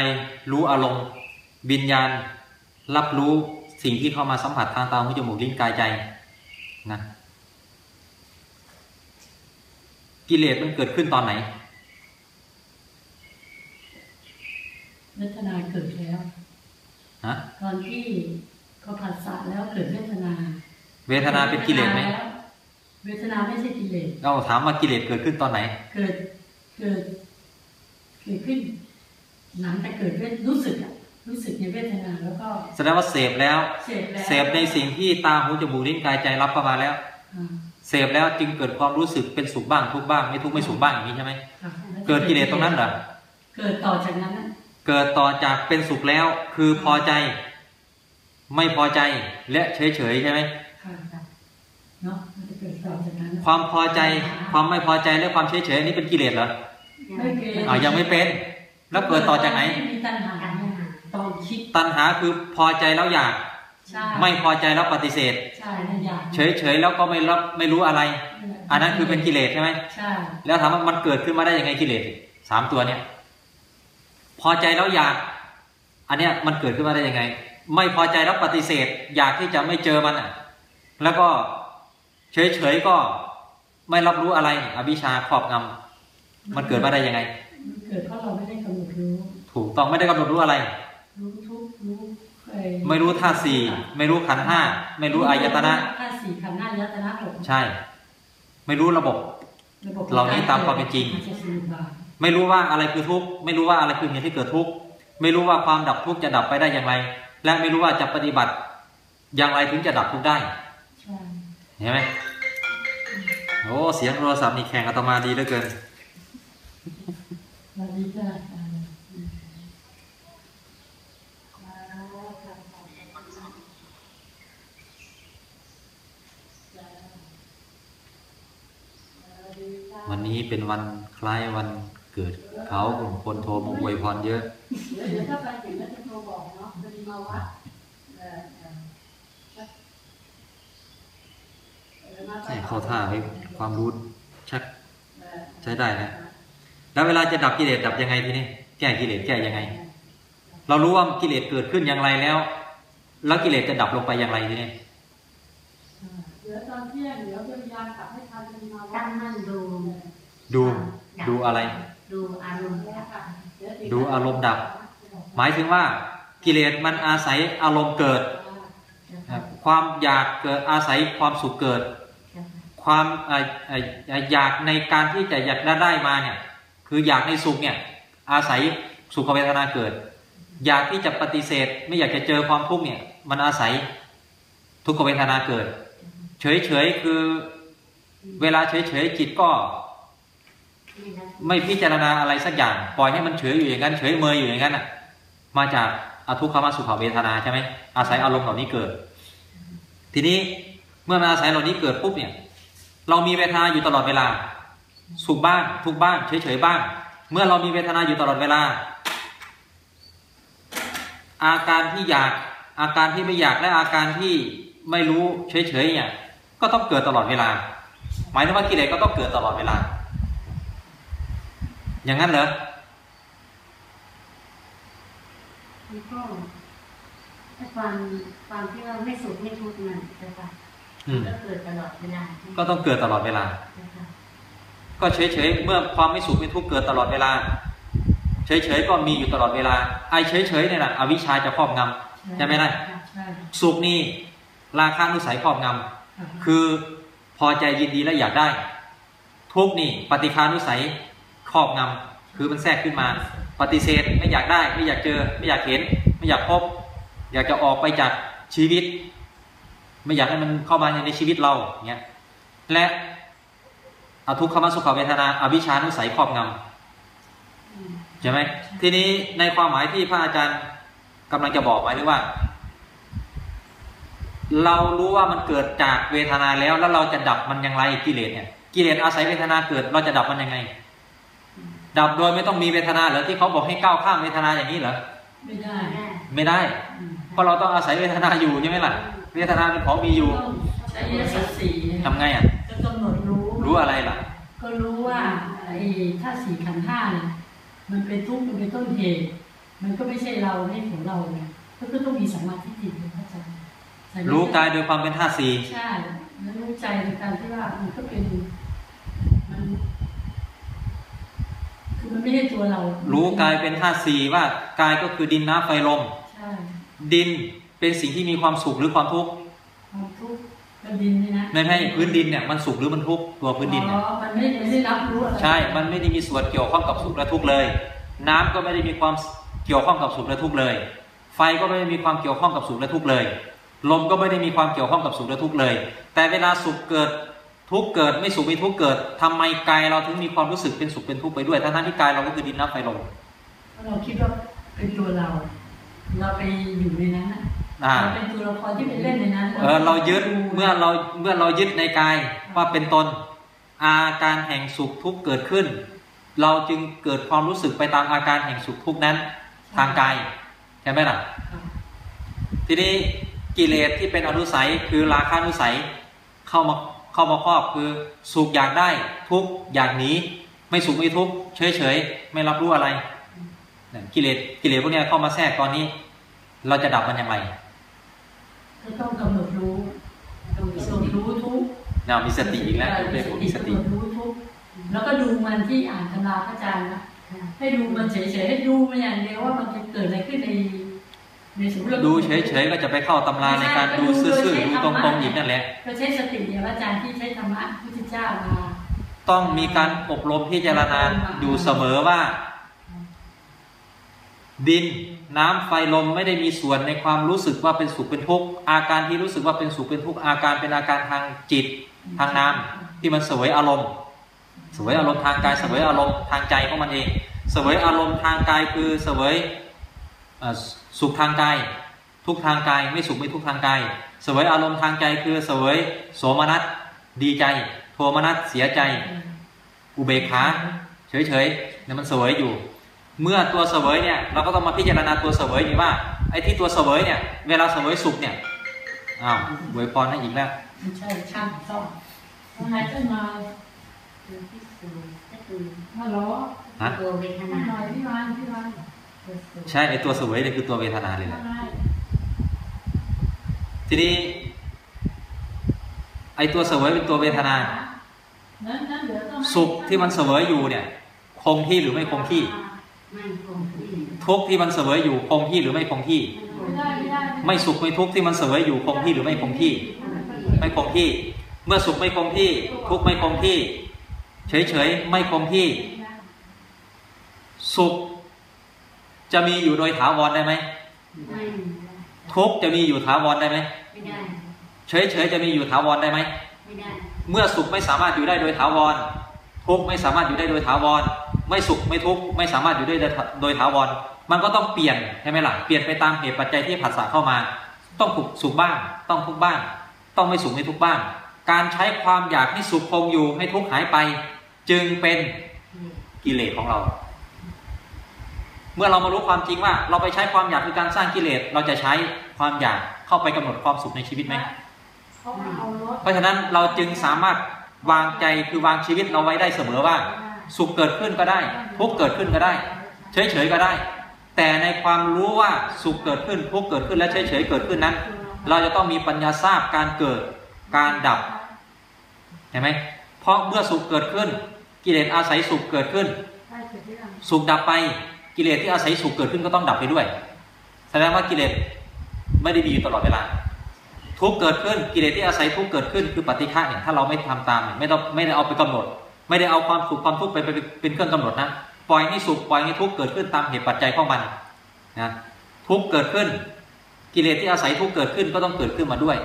รู้อารมณ์วิญญาณ รับรู้สิ่งที่เข้ามาสัมผัสทางตาหูจมูกลิ้นกายใจ นะกิเลสมันเกิดขึ้นตอนไหนเวทนาเกิดแล้วฮะตอนที่เขาผัสสะแล้วเกิดเวทนา เวทนาเป็นกิเลสไหมแล้วเวทนาไม่ใช่กิเลสเราถามว่ากิเลสเกิดขึ้นตอนไหน เกิดเกิด เกิดขึ้น หลังแต่เกิดเวทรู้สึกอะ รู้สึกในเวทนาแล้วก็แสดงว่าเสพแล้วเสพแล้ว เสพในสิ่งที่ตาหูจมูกลิ้นกายใจรับเข้ามาแล้วอ่าเสพแล้วจึงเกิดความรู้สึกเป็นสุขบ้างทุกข์บ้างไม่ทุกข์ไม่สุขบ้างอย่างนี้ใช่ไหมค่ะเกิดกิเลสตรงนั้นเหรอเกิดต่อจากนั้นนะเกิดต่อจากเป็นสุขแล้วคือพอใจ ไม่พอใจและเฉยเฉยๆใช่ไหมค่ะอเนาะมันจะเกิดต่อจากนั้นความพอใจความไม่พอใจและความเฉยเฉยๆอันนี้เป็นกิเลสเหรอไม่เกิดอ่ายังไม่เป็น แล้วเกิดต่อจากไหนม่มี ตัณหาตอนคิดตัณหาคือพอใจแล้วอยากใช่ไม่พอใจแล้วปฏิเสธใช่นั่นอยากเฉยเฉยๆแล้วก็ไม่รับไม่รู้อะไร อันนั้นคือเป็นกิเลสใช่ไหมใช่แล้วถามว่ามันเกิดขึ้นมาได้ยังไงกิเลสสามตัวเนี่ย พอใจแล้วอยาก อันเนี้ยมันเกิดขึ้นมาได้ยังไง ไม่พอใจแล้วปฏิเสธ อยากที่จะไม่เจอมันอะ แล้วก็เฉยเฉยๆก็ไม่รับรู้อะไร อวิชชาครอบงำมันเกิดมาได้ยังไงมันเกิดเพราะเราไม่ได้กำหนดรู้ ถูกต้องไม่ได้กำหนดรู้อะไร รู้ทุกข์รู้เคยไม่รู้ธาตุสี่ไม่รู้ขันธ์ห้าไม่รู้อายตนะธาตุสี่ขันธ์ห้ายตนะหกใช่ ไม่รู้ระบบระบบเหล่านี้ตามความเป็นจริงอาจจะสรุปบาทไม่รู้ว่าอะไรคือทุกข์ไม่รู้ว่าอะไรคือเหตุที่เกิดทุกข์ไม่รู้ว่าความดับทุกข์จะดับไปได้อย่างไร และไม่รู้ว่าจะปฏิบัติ อย่างไรถึงจะดับทุกข์ได้ใช่เห็นไหมโอ้เสียงโทรศัพท์นี่แข่งอาตมาดีเหลือเกินเราดีจ้ะ วันนี้เป็นวันคล้ายวันเกิดเขากลุ่มคนโทรมาอวยพรเยอะเดี๋ยวถ้าไปถึงแล้วจะโทรบอกเนาะพอดีมาวัดเอ่เอ่อเอ่อมาให้เข้าท่าให้ความรู้ชักใช้ได้นะแล้วเวลาจะดับกิเลสดับยังไงทีนี้แก้กิเลสแก้ยังไง เรารู้ว่ากิเลสเกิดขึ้นอย่างไรแล้ว แล้วกิเลสจะดับลงไปอย่างไรทีนี้เดี๋ยวตอนเที่ยงเดี๋ยวพยายามกลับให้ทันพอดีมาวัตั้งมั่น ดูดูดูอะไร ดูอารมณ์แล้วค่ะเดี๋ยวถึงดูอารมณ์ดับ หมายถึงว่ากิเลสมันอาศัยอารมณ์เกิดค่ะความอยากเกิดอาศัยความสุขเกิด ความเอ่อเอ่ออยากในการที่จะอยากได้ได้มาเนี่ยคืออยากในสุขเนี่ยอาศัยสุขเวทนาเกิด อยากที่จะปฏิเสธไม่อยากจะเจอความทุกข์เนี่ย มันอาศัยทุกขเวทนาเกิด เฉยเฉยๆคือเวลาเฉยเฉยๆจิตก็ ไม่พิจารณาอะไรสักอย่าง ปล่อยให้มันเฉยอยู่อย่างนั้นเฉยเมยอยู่อย่างนั้นอะ มาจากอทุกขมสุขเวทนาใช่ไหมอาศัยอารมณ์เหล่านี้เกิด ทีนี้เมื่อมาอาศัยเหล่านี้เกิดปุ๊บเนี่ย เรามีเวทนาอยู่ตลอดเวลา สุขบ้างทุกบ้างเฉยๆบ้าง เมื่อเรามีเวทนาอยู่ตลอดเวลา อาการที่อยากอาการที่ไม่อยากและอาการที่ไม่รู้เฉยๆเนี่ยก็ต้องเกิดตลอดเวลา หมายถึงว่ากิเลสก็ต้องเกิดตลอดเวลา อย่างนั้นเหรอมันก็ถ้าความความที่ว่าไม่สุขไม่ทุกข์นั่นใช่ปะอืมก็เกิดตลอดเวลา ก็ต้องเกิดตลอดเวลาใช่ปะก็เฉยๆเมื่อความไม่สุขไม่ทุกข์เกิดตลอดเวลา เฉยๆก็มีอยู่ตลอดเวลา ไอ้เฉยๆเนี่ยนะอวิชชาจะครอบงำใช่ไหมล่ะใช่สุขนี่ราคานุสัยครอบงำค่ะคือพอใจยินดีและอยากได้ ทุกข์นี่ปฏิคานุสัย ครอบงำคือมันแทรกขึ้นมา ปฏิเสธไม่อยากได้ ไม่อยากเจอ ไม่อยากเห็น ไม่อยากพบ อยากจะออกไปจากชีวิต ไม่อยากให้มันเข้ามาในชีวิตเราเงี้ยและอทุกขมสุขเวทนาอวิชานุสัยครอบงำใช่ไหมทีนี้ในความหมายที่พระอาจารย์กำลังจะบอกหมายถึงว่า เรารู้ว่ามันเกิดจากเวทนาแล้วแล้วเราจะดับมันอย่างไรกิเลสเนี่ยกิเลสอาศัยเวทนาเกิด เราจะดับมันยังไง ดับโดยไม่ต้องมีเวทนาเหรอที่เขาบอกให้ก้าวข้ามเวทนาอย่างนี้เหรอไม่ได้แม่ไม่ได้อืมเพราะเราต้องอาศัยเวทนาอยู่ใช่ไหมล่ะ เวทนาเป็นของมีอยู่ต้องใช้ยสัตสีเนี่ยทำไงอะก็กำหนดรู้รู้อะไรล่ะ ก็รู้ว่าไอ้ถ้าสี่ขันธ์ห้าเนี่ยมันเป็นทุกข์มันเป็นต้นเหตุ มันก็ไม่ใช่เราไม่ของเราเนี่ยก็ก็ต้องมีสัมมาทิฏฐิเป็นพระอาจารย์สัมมรู้กายโดยความเป็นธาตุสี่ใช่แล้วรู้ใจในการที่ว่ามันก็เป็นมันคือ มันไม่ใช่ตัวเรารู้รู้กายเป็นธาตุสี่ว่ากายก็คือดินน้ำไฟลมใช่ดินเป็นสิ่งที่มีความสุขหรือความทุกข์ความทุกข์ก็ดินนี่นะไม่ใช่พื้นดินเนี่ยมันสุขหรือมันทุกข์ตัวพื้นดินอ๋เนี่ยอมันไม่ไม่ได้รับรู้อะไรใช่ มันไม่ได้มีส่วนเกี่ยวข้องกับสุขและทุกข์เลย น้ำก็ไม่ได้มีความเกี่ยวข้องกับสุขและทุกข์เลย ไฟก็ไม่ได้มีความเกี่ยวข้องกับสุขและทุกข์เลย ลมก็ไม่ได้มีความเกี่ยวข้องกับสุขและทุกข์เลย แต่เวลาสุขเกิด ทุกข์เกิดไม่สุขไม่ทุกข์เกิดทำไมกายเราถึงมีความรู้สึกเป็นสุขเป็นทุกข์ไปด้วย ทั้งๆที่กายเราก็คือดินน้ำไฟลมเพราะเราคิดว่าเป็นตัวเรา เราไปอยู่ในนั้นนะอ่าเราเป็นตัวละครที่ไปเล่นในนั้นเออเรายึดเมื่อเราเมื่อเรายึดในกายว่าเป็นตนอาการแห่งสุขทุกข์เกิดขึ้น เราจึงเกิดความรู้สึกไปตามอาการแห่งสุขทุกข์นั้นทางกายใช่ไหมล่ะค่ะ ทีนี้กิเลสที่เป็นอนุสัยคือราคานุสัยเข้ามา เข้ามาครอบคือสุขอยากได้ทุกข์อยากหนีไม่สุขไม่ทุกข์เฉยเฉยๆไม่รับรู้อะไรเนี่ยกิเลสกิเลสพวกเนี้ยเข้ามาแทรกตอนนี้ เราจะดับมันอย่างไรก็ต้องกำหนดรู้ต้องมีกำสหนดติรู้ทุกเรามีสติอีกแล้วเรื่องของมีสติกำหนดรู้ทุกแล้วก็ดูมันที่อ่านตำราพระอาจารย์นะค่ะให้ดูมันเฉยๆให้ดูมันอย่างเดียวว่ามันจะเกิดอะไรขึ้นในในสมมติรา ดูเฉยๆก็จะไปเข้าตำราในการดูซื่อๆดูตรงๆอีกนั่นแหละก็ใช้สติอย่างพระอาจารย์ที่ใช้ธรรมะพุทธเจ้ามาต้องมีการอบรมพิจารณาอยู่เสมอว่า ดินน้ำไฟลมไม่ได้มีส่วนในความรู้สึกว่าเป็นสุขเป็นทุกข์อาการที่รู้สึกว่าเป็นสุขเป็นทุกข์อาการเป็นอาการทางจิตทางนามที่มันเสวยอารมณ์เสวยอารมณ์ทางกายเสวยอารมณ์ทางใจของมันเองเสวยอารมณ์ทางกายคือเสวยเอ่อ สุขทางกายทุกข์ทางกายไม่สุขไม่ทุกข์ทางกายเสวยอารมณ์ทางใจคือเสวยโสมนัสดีใจ โทมนัสเสียใจ อุเบกขาเฉยๆเนี่ยมันเสวยอยู่ เมื่อตัวเสวยเนี่ยเราก็ต้องมาพิจารณาตัวเสวยนี่ว่าไอ้ที่ตัวเสวยเนี่ย เวลาเสวยสุขเนี่ยอ้าวอวยพรให้อีกแล้วไม่ใช่ช่างซ่อมต้องให้ขึ้นมาคือที่สุดก็คือฮัลโหลฮะตัวเวทหนาน่อยพี่วานพี่วานตัวสุด ใช่ไอ้ตัวเสวยเนี่ยคือตัวเวทนาเลยแหละทำไมทีนี้ ไอ้ตัวเสวยเป็นตัวเวทนานั้นนั้นเดี๋ยวต้องให้สุขที่มันเสวยอยู่เนี่ย คงที่หรือไม่คงที่ไม่คงที่ทุกข์ที่มันเสวยอยู่คงที่หรือไม่คงที่ ไม่ได้ไม่ได้ไม่สุขไม่ทุกข์ที่มันเสวยอยู่คงที่หรือไม่คงที่ ไม่คงที่ เมื่อสุขไม่คงที่ ทุกข์ไม่คงที่ เฉยๆไม่คงที่ สุข จะมีอยู่โดยถาวรได้ไหมไม่ทุกข์จะมีอยู่ถาวรได้ไหมไม่ได้เฉยๆจะมีอยู่ถาวรได้ไหมไม่ได้เมื่อสุขไม่สามารถอยู่ได้โดยถาวร ทุกข์ไม่สามารถอยู่ได้โดยถาวร ไม่สุขไม่ทุกข์ไม่สามารถอยู่ได้โดยถาวร มันก็ต้องเปลี่ยนใช่ไหมล่ะเปลี่ยนไปตามเหตุปัจจัยที่ผัสสะเข้ามา ต้องถูกสุขบ้าง ต้องทุกข์บ้าง ต้องไม่สุขไม่ทุกข์บ้าง การใช้ความอยากให้สุขคงอยู่ให้ทุกข์หายไป จึงเป็นกิเลสของเรา เมื่อเรามารู้ความจริงว่า เราไปใช้ความอยากคือการสร้างกิเลส เราจะใช้ความอยากเข้าไปกำหนดความสุขในชีวิตไหมเขามาเอารถเพราะฉะนั้นเราจึงสามารถวางใจคือวางชีวิตเราไว้ได้เสมอว่า สุขเกิดขึ้นก็ได้ ทุกข์เกิดขึ้นก็ได้ เฉยๆก็ได้ แต่ในความรู้ว่าสุขเกิดขึ้นทุกข์เกิดขึ้นและเฉยๆเกิดขึ้นนั้น เราจะต้องมีปัญญาทราบการเกิดการดับเห็นไหมเพราะเมื่อสุขเกิดขึ้น กิเลสอาศัยสุขเกิดขึ้นได้เสร็จหรือยังสุขดับไป กิเลสที่อาศัยสุขเกิดขึ้นก็ต้องดับไปด้วย แสดงว่ากิเลสไม่ได้มีอยู่ตลอดเวลา ทุกเกิดขึ้นกิเลสที่อาศัยทุกเกิดขึ้นคือปฏิฆะเนี่ยถ้าเราไม่ทำตามเนี่ยไม่ต้องไม่ได้เอาไปกำหนด ไม่ได้เอาความสุขความทุกข์ไปไปเป็นเครื่องกำหนดนะปล่อยให้สุขปล่อยให้ทุกข์เกิดขึ้นตามเหตุปัจจัยของมันนะทุกข์เกิดขึ้น กิเลสที่อาศัยทุกข์เกิดขึ้นก็ต้องเกิดขึ้นมาด้วย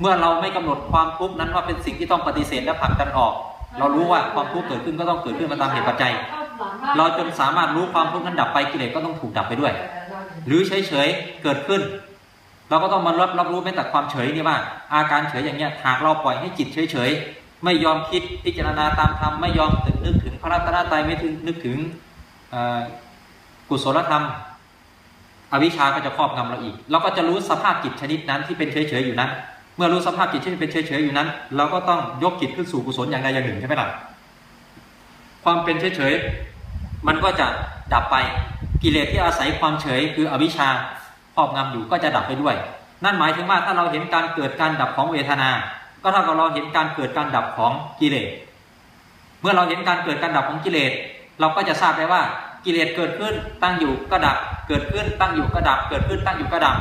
เมื่อเราไม่กำหนดความทุกข์นั้นว่าเป็นสิ่งที่ต้องปฏิเสธและผลักดันออก เรารู้ว่าความทุกข์เกิดขึ้นก็ต้องเกิดขึ้นมาตามเหตุปัจจัย เราจนสามารถรู้ความทุกข์นั้นดับไปกิเลสก็ต้องถูกดับไปด้วย หรือเฉยๆเกิดขึ้น เราก็ต้องมารับรับรู้แม้แต่ความเฉยนี่ว่า อาการเฉยอย่างเงี้ยหากเราปล่อยให้จิตเฉยๆไม่ยอมคิดพิจารณาตามธรรมไม่ยอมตึกนึกถึงพระรัตนตรัยไม่ถึงนึกถึงกุศลธรรม อวิชชาก็จะครอบงำเราอีก เราก็จะรู้สภาพจิตชนิดนั้นที่เป็นเฉยๆอยู่นั้น เมื่อรู้สภาพจิตที่เป็นเฉยๆอยู่นั้น เราก็ต้องยกจิตขึ้นสู่กุศลอย่างใดอย่างหนึ่งใช่ไหมล่ะ ความเป็นเฉยๆมันก็จะดับไปกิเลสที่อาศัยความเฉย คืออวิชชาครอบงำอยู่ก็จะดับไปด้วย นั่นหมายถึงว่าถ้าเราเห็นการเกิดการดับของเวทนา ก็เท่ากับเราเห็นการเกิดการดับของกิเลส เมื่อเราเห็นการเกิดการดับของกิเลส เราก็จะทราบได้ว่ากิเลสเกิดขึ้นตั้งอยู่ก็ดับ เกิดขึ้นตั้งอยู่ก็ดับ เกิดขึ้นตั้งอยู่ก็ดับ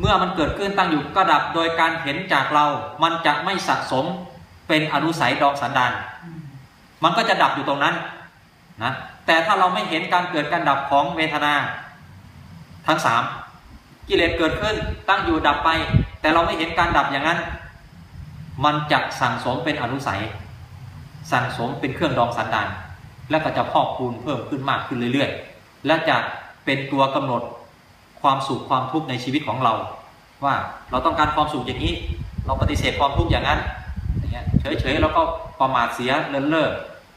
เมื่อมันเกิดขึ้นตั้งอยู่ก็ดับ โดยการเห็นจากเรา มันจะไม่สะสมเป็นอนุสัยดองสันดาน มันก็จะดับอยู่ตรงนั้นนะแต่ถ้าเราไม่เห็นการเกิดการดับของเวทนา ทั้งสามกิเลสเกิดขึ้นตั้งอยู่ดับไป แต่เราไม่เห็นการดับอย่างนั้น มันจะสั่งสมเป็นอนุสัย สั่งสมเป็นเครื่องดองสันดานและก็จะพอกพูนเพิ่มขึ้นมากขึ้นเรื่อยๆ และจะเป็นตัวกำหนดความสุขความทุกข์ในชีวิตของเรา ว่าเราต้องการความสุขอย่างนี้ เราปฏิเสธความทุกข์อย่างนั้นอย่างเงี้ยเฉยๆแล้วก็ประมาทเสียเลินเล่อ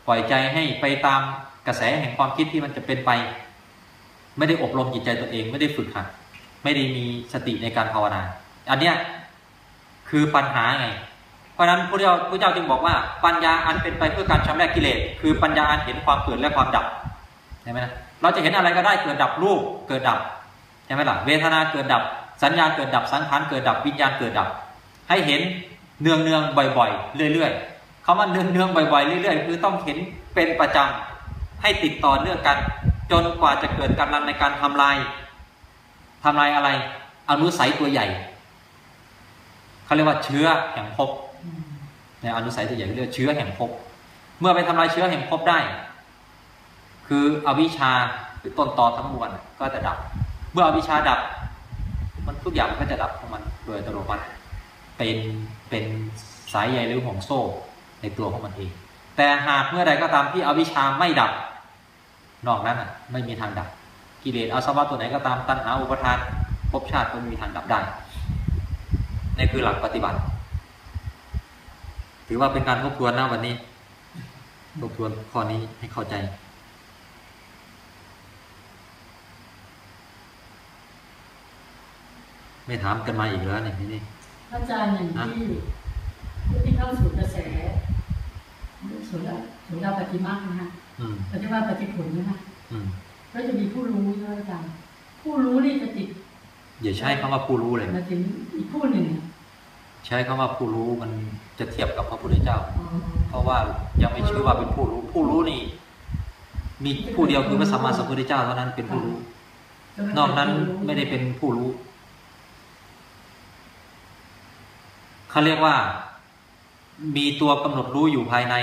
ปล่อยใจให้ไปตามกระแสแห่งความคิดที่มันจะเป็นไป ไม่ได้อบรมจิตใจตัวเอง ไม่ได้ฝึกหัดไม่ได้มีสติในการภาวนา อันเนี้ยคือปัญหาไง เพราะนั้นพระเจ้าพระเจ้าจึงบอกว่า ปัญญาอันเป็นไปเพื่อการชำระกิเลสคือปัญญาอันเห็นความเกิดและความดับใช่ไหมนะเราจะเห็นอะไรก็ได้เกิดดับรูปเกิดดับใช่ไหมล่ะเวทนาเกิดดับ สัญญาเกิดดับสังขารเกิดดับวิญญาณเกิดดับ ให้เห็นเนืองเนืองๆบ่อยๆ เรื่อยๆ คำว่าเนืองๆบ่อยๆเรื่อยๆ คือต้องเห็นเป็นประจำให้ติดต่อเนื่องกัน จนกว่าจะเกิดกำลังในการทำลายทำลายอะไร อนุสัยตัวใหญ่เขาเรียกว่าเชื้อแห่งภพในอนุสัยตัวใหญ่เรียกเชื้อแห่งภพเมื่อไปทำลายเชื้อแห่งภพได้ คืออวิชชาหรือต้นตอทั้งมวลก็จะดับ เมื่ออวิชชาดับ มันทุกอย่างมันก็จะดับของมันโดยอัตโนมัติเป็นเป็นสายใยหรือห่วงโซ่ ในตัวของมันเอง แต่หากเมื่อใดก็ตามที่อวิชชาไม่ดับ นอกนั้นอะไม่มีทางดับ กิเลสอาสวะตัวไหนก็ตามตัณหาอุปทานภพชาติก็ไม่มีทางดับได้นี่คือหลักปฏิบัติ ถือว่าเป็นการทบทวนนะวันนี้ทบทวนข้อนี้ให้เข้าใจไม่ถามกันมาอีกแล้วเนี่ยนี่อาจารย์อย่างที่ผู้ที่เข้าสู่กระแส สุดาสุดาปฏิมานะฮะอืมปฏิมาปฏิผลนะฮะอืมก็จะมีผู้รู้ใช่ไหมอาจารย์ผู้รู้นี่จะติดอย่าใช้คำว่าผู้รู้เลยมาถึงอีกผู้หนึ่งใช้คำว่าผู้รู้มันจะเทียบกับพระพุทธเจ้าอ๋อเพราะว่ายังไม่ชื่อว่าเป็นผู้รู้ ผู้รู้นี่ มีผู้เดียวคือพระสัมมาสัมพุทธเจ้าเท่านั้นเป็นผู้รู้ นอกนั้นไม่ได้เป็นผู้รู้เขาเรียกว่า มีตัวกำหนดรู้อยู่ภายใน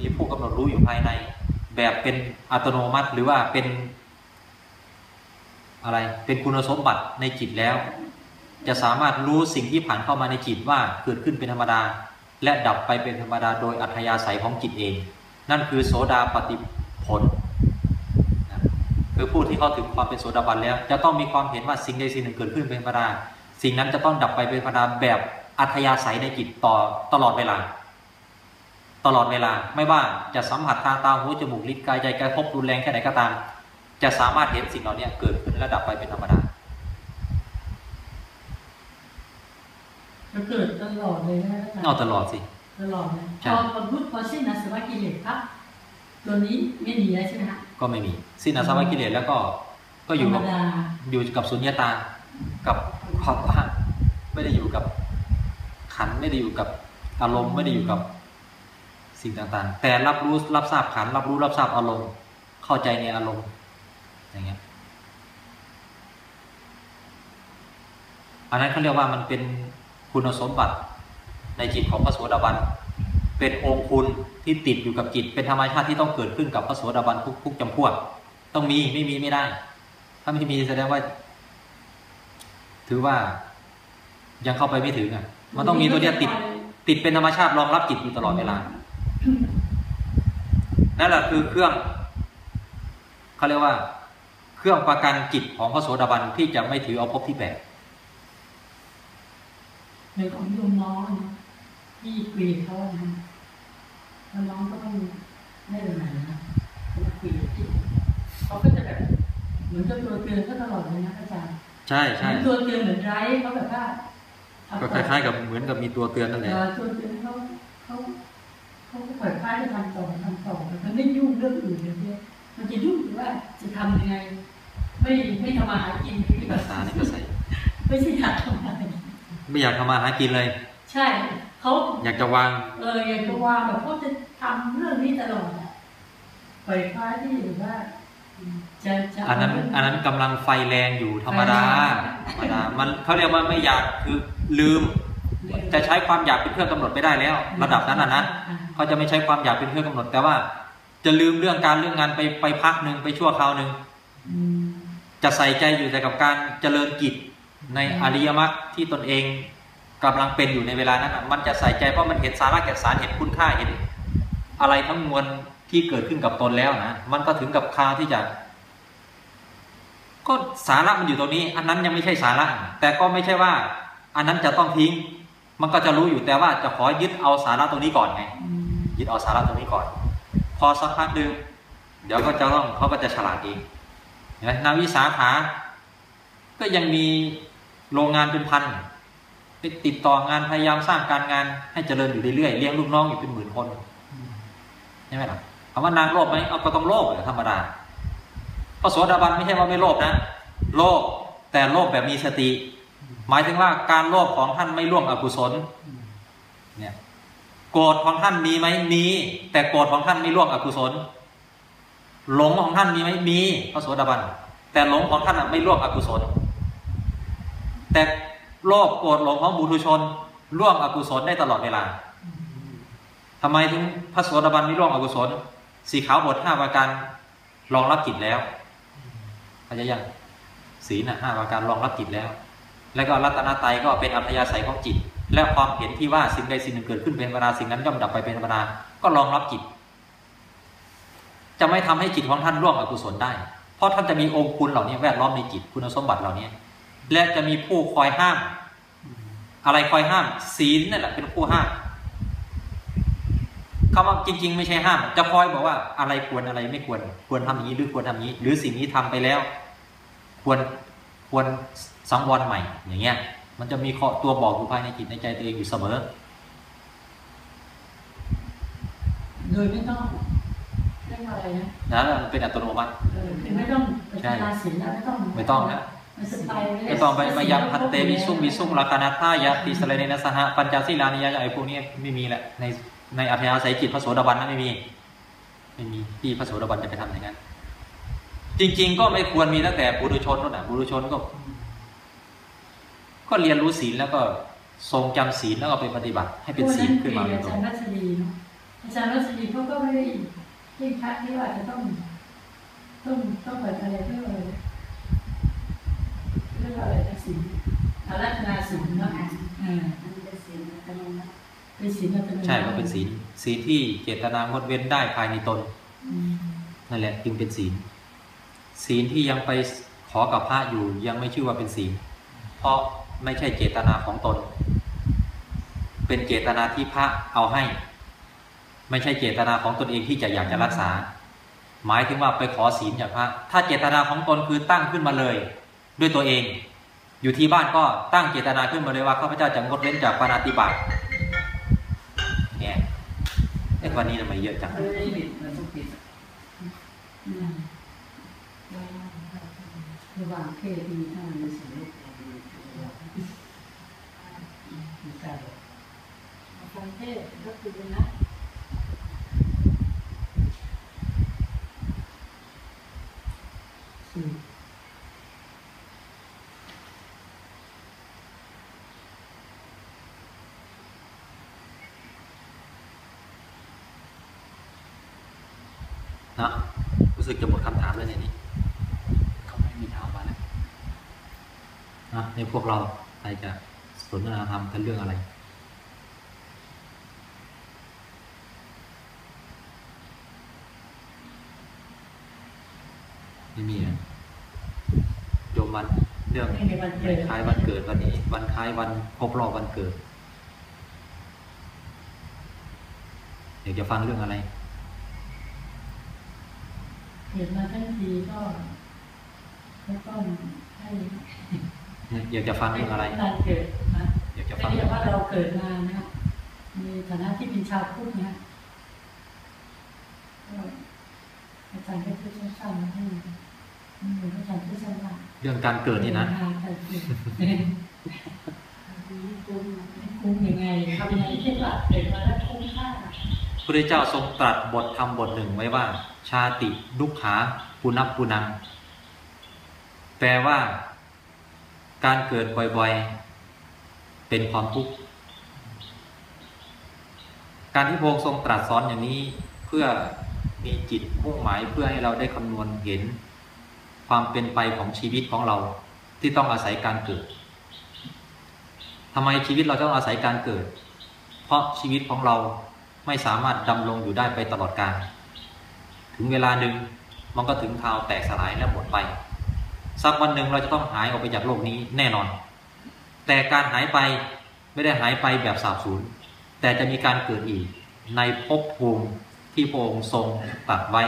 มีผู้กำหนดรู้อยู่ภายใน แบบเป็นอัตโนมัติหรือว่าเป็นอะไร เป็นคุณสมบัติในจิตแล้ว จะสามารถรู้สิ่งที่ผ่านเข้ามาในจิตว่าเกิดขึ้นเป็นธรรมดา และดับไปเป็นธรรมดาโดยอัธยาศัยของจิตเอง นั่นคือโสดาปฏิผลคือผู้ที่เข้าถึงความเป็นโสดาบันแล้ว จะต้องมีความเห็นว่าสิ่งใดสิ่งหนึ่งเกิดขึ้นเป็นธรรมดา สิ่งนั้นจะต้องดับไปเป็นธรรมดาแบบอัธยาศัยในจิตต่อตลอดเวลา ตลอดเวลาไม่ว่าจะสัมผัสทางตาหูจมูกลิ้นกายใจกระทบรุนแรงแค่ไหนก็ตาม จะสามารถเห็นสิ่งเหล่านี้เกิดขึ้นและดับไปเป็นธรรมดาจะเกิดตลอดเลยนะอาจารย์เอาตลอดสิตลอดเลยใช่พอพอพุทธพอสิ้นอาสวะกิเลสปั๊บตัวนี้ไม่มีแล้วใช่ไหมฮะก็ไม่มี สิ้นอาสวะกิเลสแล้วก็ ก็อยู่ธรกับรมดาอยู่กับสุญญตา กับความว่างไม่ได้อยู่กับขันไม่ได้อยู่กับอารมณ์ไม่ได้อยู่กับสิ่งต่างๆ แต่รับรู้รับทราบขัน รับรู้รับทราบอารมณ์เข้าใจในอารมณ์อย่างเงี้ยอันนั้นเขาเรียกว่ามันเป็นคุณสมบัติในจิตของพระโสดาบันเป็นองค์คุณที่ติดอยู่กับจิต เป็นธรรมชาติที่ต้องเกิดขึ้นกับพระโสดาบันทุกทุกจำพวก ต้องมีไม่มีไม่ได้ ถ้าไม่มีแสดงว่า ถือว่ายังเข้าไปไม่ถึงอะ มันต้องมีตัวเนี้ยติดติดเป็นธรรมชาติรองรับจิตอยู่ตลอดเวลา นั่นแหละคือเครื่องเขาเรียกว่า เครื่องประกันจิตของพระโสดาบันที่จะไม่ถือเอาภพที่แปดเหมือนของโยมน้องนะที่กรีดเขาอะนะแล้วน้องก็ต้องได้แบบไหนนะเขากรีดที่เขาก็จะแบบเหมือนกับตัวเตือนเขาตลอดเลยนะอาจารย์ ใช่ใช่เหมือนตัวเตือนเหมือนไร้เขาแบบว่าเอก็คล้ายๆกับเหมือนกับมีตัวเตือนนั่นแหละเออตัวเตือนเขาเขาเขาก็เปิดค่ายจะทำต่อทำต่อแต่มันไม่ยุ่งเรื่องอื่นเลยเนี่ยมันจะยุ่งหรือว่าจะทำยังไง ไม่ไม่ทำมาหากินภาษานี่ก็ใส่ไม่ใช่อยากทำอะไรไม่อยากทำมาหากินเลย ใช่เขาอยากจะวาง เอออย่างตัวว่าแบบเขาจะทำเรื่องนี้ตลอดอะปล่อยฟ้าที่หรือว่า จะจะอันนั้นเาเรื่องอันนั้นกำลังไฟแรงอยู่ธรรมดาไฟแรงธรรมดามันเขาเรียกว่าไม่อยากคือลืม จะใช้ความอยากเป็นเครื่องกำหนดไม่ได้แล้ว ระดับนั้นนะนะอ่าเขาจะไม่ใช้ความอยากเป็นเครื่องกำหนด แต่ว่า จะลืมเรื่องการเรื่องงานไปไปพักหนึ่งไปชั่วคราวหนึ่งอืมจะใส่ใจอยู่แต่กับการเจริญกิจในอริยมรรคที่ตนเองกำลังเป็นอยู่ในเวลานั้นน่ะมันจะใส่ใจเพราะมันเห็นสาระแก่นสารเห็นคุณค่าเห็น อะไรทั้งมวลที่เกิดขึ้นกับตนแล้วนะมันก็ถึงกับคราวที่จะ ก็สาระมันอยู่ตรงนี้ อันนั้นยังไม่ใช่สาระ แต่ก็ไม่ใช่ว่า อันนั้นจะต้องทิ้ง มันก็จะรู้อยู่แต่ว่าจะขอยึดเอาสาระตรงนี้ก่อนไงยึดเอาสาระตรงนี้ก่อน พอสักพักหนึ่งเดี๋ยวก็จะต้องเขาก็จะฉลาดเองนไหมนาวิสาขา ก็ยังมีโรงงานเป็นพันไปติดต่องานพยายามสร้างการงานให้เจริญอยู่เรื่อยๆเลี้ยงลูกน้องอยู่เป็นหมื่นคนใช่ไหมล่ะคำว่านางโลภไหมเอาก็ต้องโลภธรรมดา ระโสดาบันไม่ใช่ว่าไม่โลภนะ โลภแต่โลภแบบมีสติ หมายถึงว่าการโลภของท่านไม่ล่วงอกุศลเนี่ยโกรธของท่านมีไหมมี แต่โกรธของท่านไม่ล่วงอกุศล หลงของท่านมีไหมมีพระโสดาบันแต่หลงของท่านไม่ล่วงอกุศล แต่โลภโกรธหลงของบุตุชนล่วงอกุศลได้ตลอดเวลาทำไมถึงพระโสดาบันไม่ล่วงอกุศลสีขาวบทห้าประการรองรับจิตแล้ว เข้าใจยังศีลนะห้าประการรองรับจิตแล้ว แล้วก็รัตนตรัยก็เป็นอัธยาศัยของจิต และความเห็นที่ว่าสิ่งใดสิ่งหนึ่งเกิดขึ้นเป็นธรรมดาสิ่งนั้นย่อมดับไปเป็นธรรมดาก็รองรับจิต จะไม่ทำให้จิตของท่านร่วงอกุศลได้ เพราะท่านจะมีองค์คุณเหล่านี้แวดล้อมในจิตคุณสมบัติเหล่านี้ และจะมีผู้คอยห้าม อะไรคอยห้าม ศีลนั่นแหละเป็นผู้ห้าม คำว่าจริง ๆ ไม่ใช่ห้าม จะคอยบอกว่าอะไรควรอะไรไม่ควร ควรทำอย่างนี้หรือควรทำอย่างนี้ หรือสิ่งนี้ทำไปแล้ว ควรควรสังวรใหม่ อย่างเงี้ย มันจะมีข้อตัวบอกอยู่ภายในจิตในใจตัวเองอยู่เสมอ โดยไม่ต้องเรียกว่าอะไรนะนะมันเป็นอัตโนมัติเออคือไม่ต้องไปทำลายศีลนะไม่ต้องไม่ต้องนะมันสไตล์ไม่ต้องไปมายับพันเตวิสุงวิสุงลาคานาธายาติสเลเนนะสหปัญจศีลานิยะไอ้พวกนี้ไม่มีแหละใน ในอัธยาศัยจิตพระโสดาบันนั้นไม่มี ไม่มีที่พระโสดาบันจะไปทำอย่างนั้น จริง ๆ ก็ไม่ควรมีตั้งแต่บุรุชนนู่นน่ะบุรุชนก็ ก็เรียนรู้ศีลแล้วก็ทรงจำศีลแล้วก็ไปปฏิบัติ ให้เป็นศีลขึ้นมาอาเป็นตัจาวรย์รัชดีเนาะอาจารย์รัชดีเขาก็ไม่ได้เร่งคัดที่ว่าจะต้องต้องต้องเปิดอะไรเพื่ออะไรเรื่องอะไรนะศีลอารัธนาศีลเนาะ เป็นศีลอัตโนมัติใช่ก็เป็นศีลศีลที่เจตนางดเว้นได้ภายในตนอืมนั่นแหละจึงเป็นศีล ศีลที่ยังไปขอกับพระอยู่ยังไม่ชื่อว่าเป็นศีล เพราะไม่ใช่เจตนาของตน เป็นเจตนาที่พระเอาให้ ไม่ใช่เจตนาของตนเองที่จะอยากจะรักษา หมายถึงว่าไปขอศีลจากพระ ถ้าเจตนาของตนคือตั้งขึ้นมาเลย ด้วยตัวเอง อยู่ที่บ้านก็ตั้งเจตนาขึ้นมาเลยว่าข้าพเจ้าจะงดเว้นจากปานาติบาตเนี่ย เอ๊ะวันนี้ทำไมเยอะจังอืมระหว่างเพศมีท่าในสมุทรมีใกล้ฟังเทศก็คือนะซึ่ นะรู้สึกจะหมดคำถามแล้วเนี่ยนี่เขาไม่มีถามมาแล้วนะในพวกเราใครจะสนทนาธรรมกันเรื่องอะไรไม่มีนะโยมวันเรื่องในวันเกิดคล้ายวันเกิดวันนี้ วันคล้ายวันครบรอบวันเกิดอยากจะฟังเรื่องอะไร เกิดมาทั้งทีก็ก็ต้องให้อยากจะฟังเรื่องอะไรการเกิดนะอยากจะไม่ฟังเรีเรื่ยอกงว่าเราเกิดมานะในฐานะที่เป็นชาวพุทธนะก็อาจารย์ก็พูดสั้นๆมาให้อืมอาจารย์พูดสั้นๆเรื่องการเกิดนี่นะการเกิดคุ้มยังไงทำยังไงที่ว่าเกิดมาแล้วคุ้มค่า พระเจ้าทรงตรัสบทธรรมบทหนึ่งไว้ว่า ชาติดุขาปุนับปุนัง แปลว่า การเกิดบ่อยๆ เป็นความทุกข์การที่พระองค์ทรงตรัสสอนอย่างนี้เพื่อมีจิตมุ่งหมายเพื่อให้เราได้คำนวณเห็น ความเป็นไปของชีวิตของเราที่ต้องอาศัยการเกิดทำไมชีวิตเราต้องอาศัยการเกิด เพราะชีวิตของเรา ไม่สามารถดำรงอยู่ได้ไปตลอดกาลถึงเวลาหนึ่งมันก็ถึงคราวแตกสลายและหมดไป สักวันหนึ่งเราจะต้องหายออกไปจากโลกนี้แน่นอน แต่การหายไปไม่ได้หายไปแบบสาบสูญแต่จะมีการเกิดอีกในภพภูมิที่พระองค์ทรงตัดไว้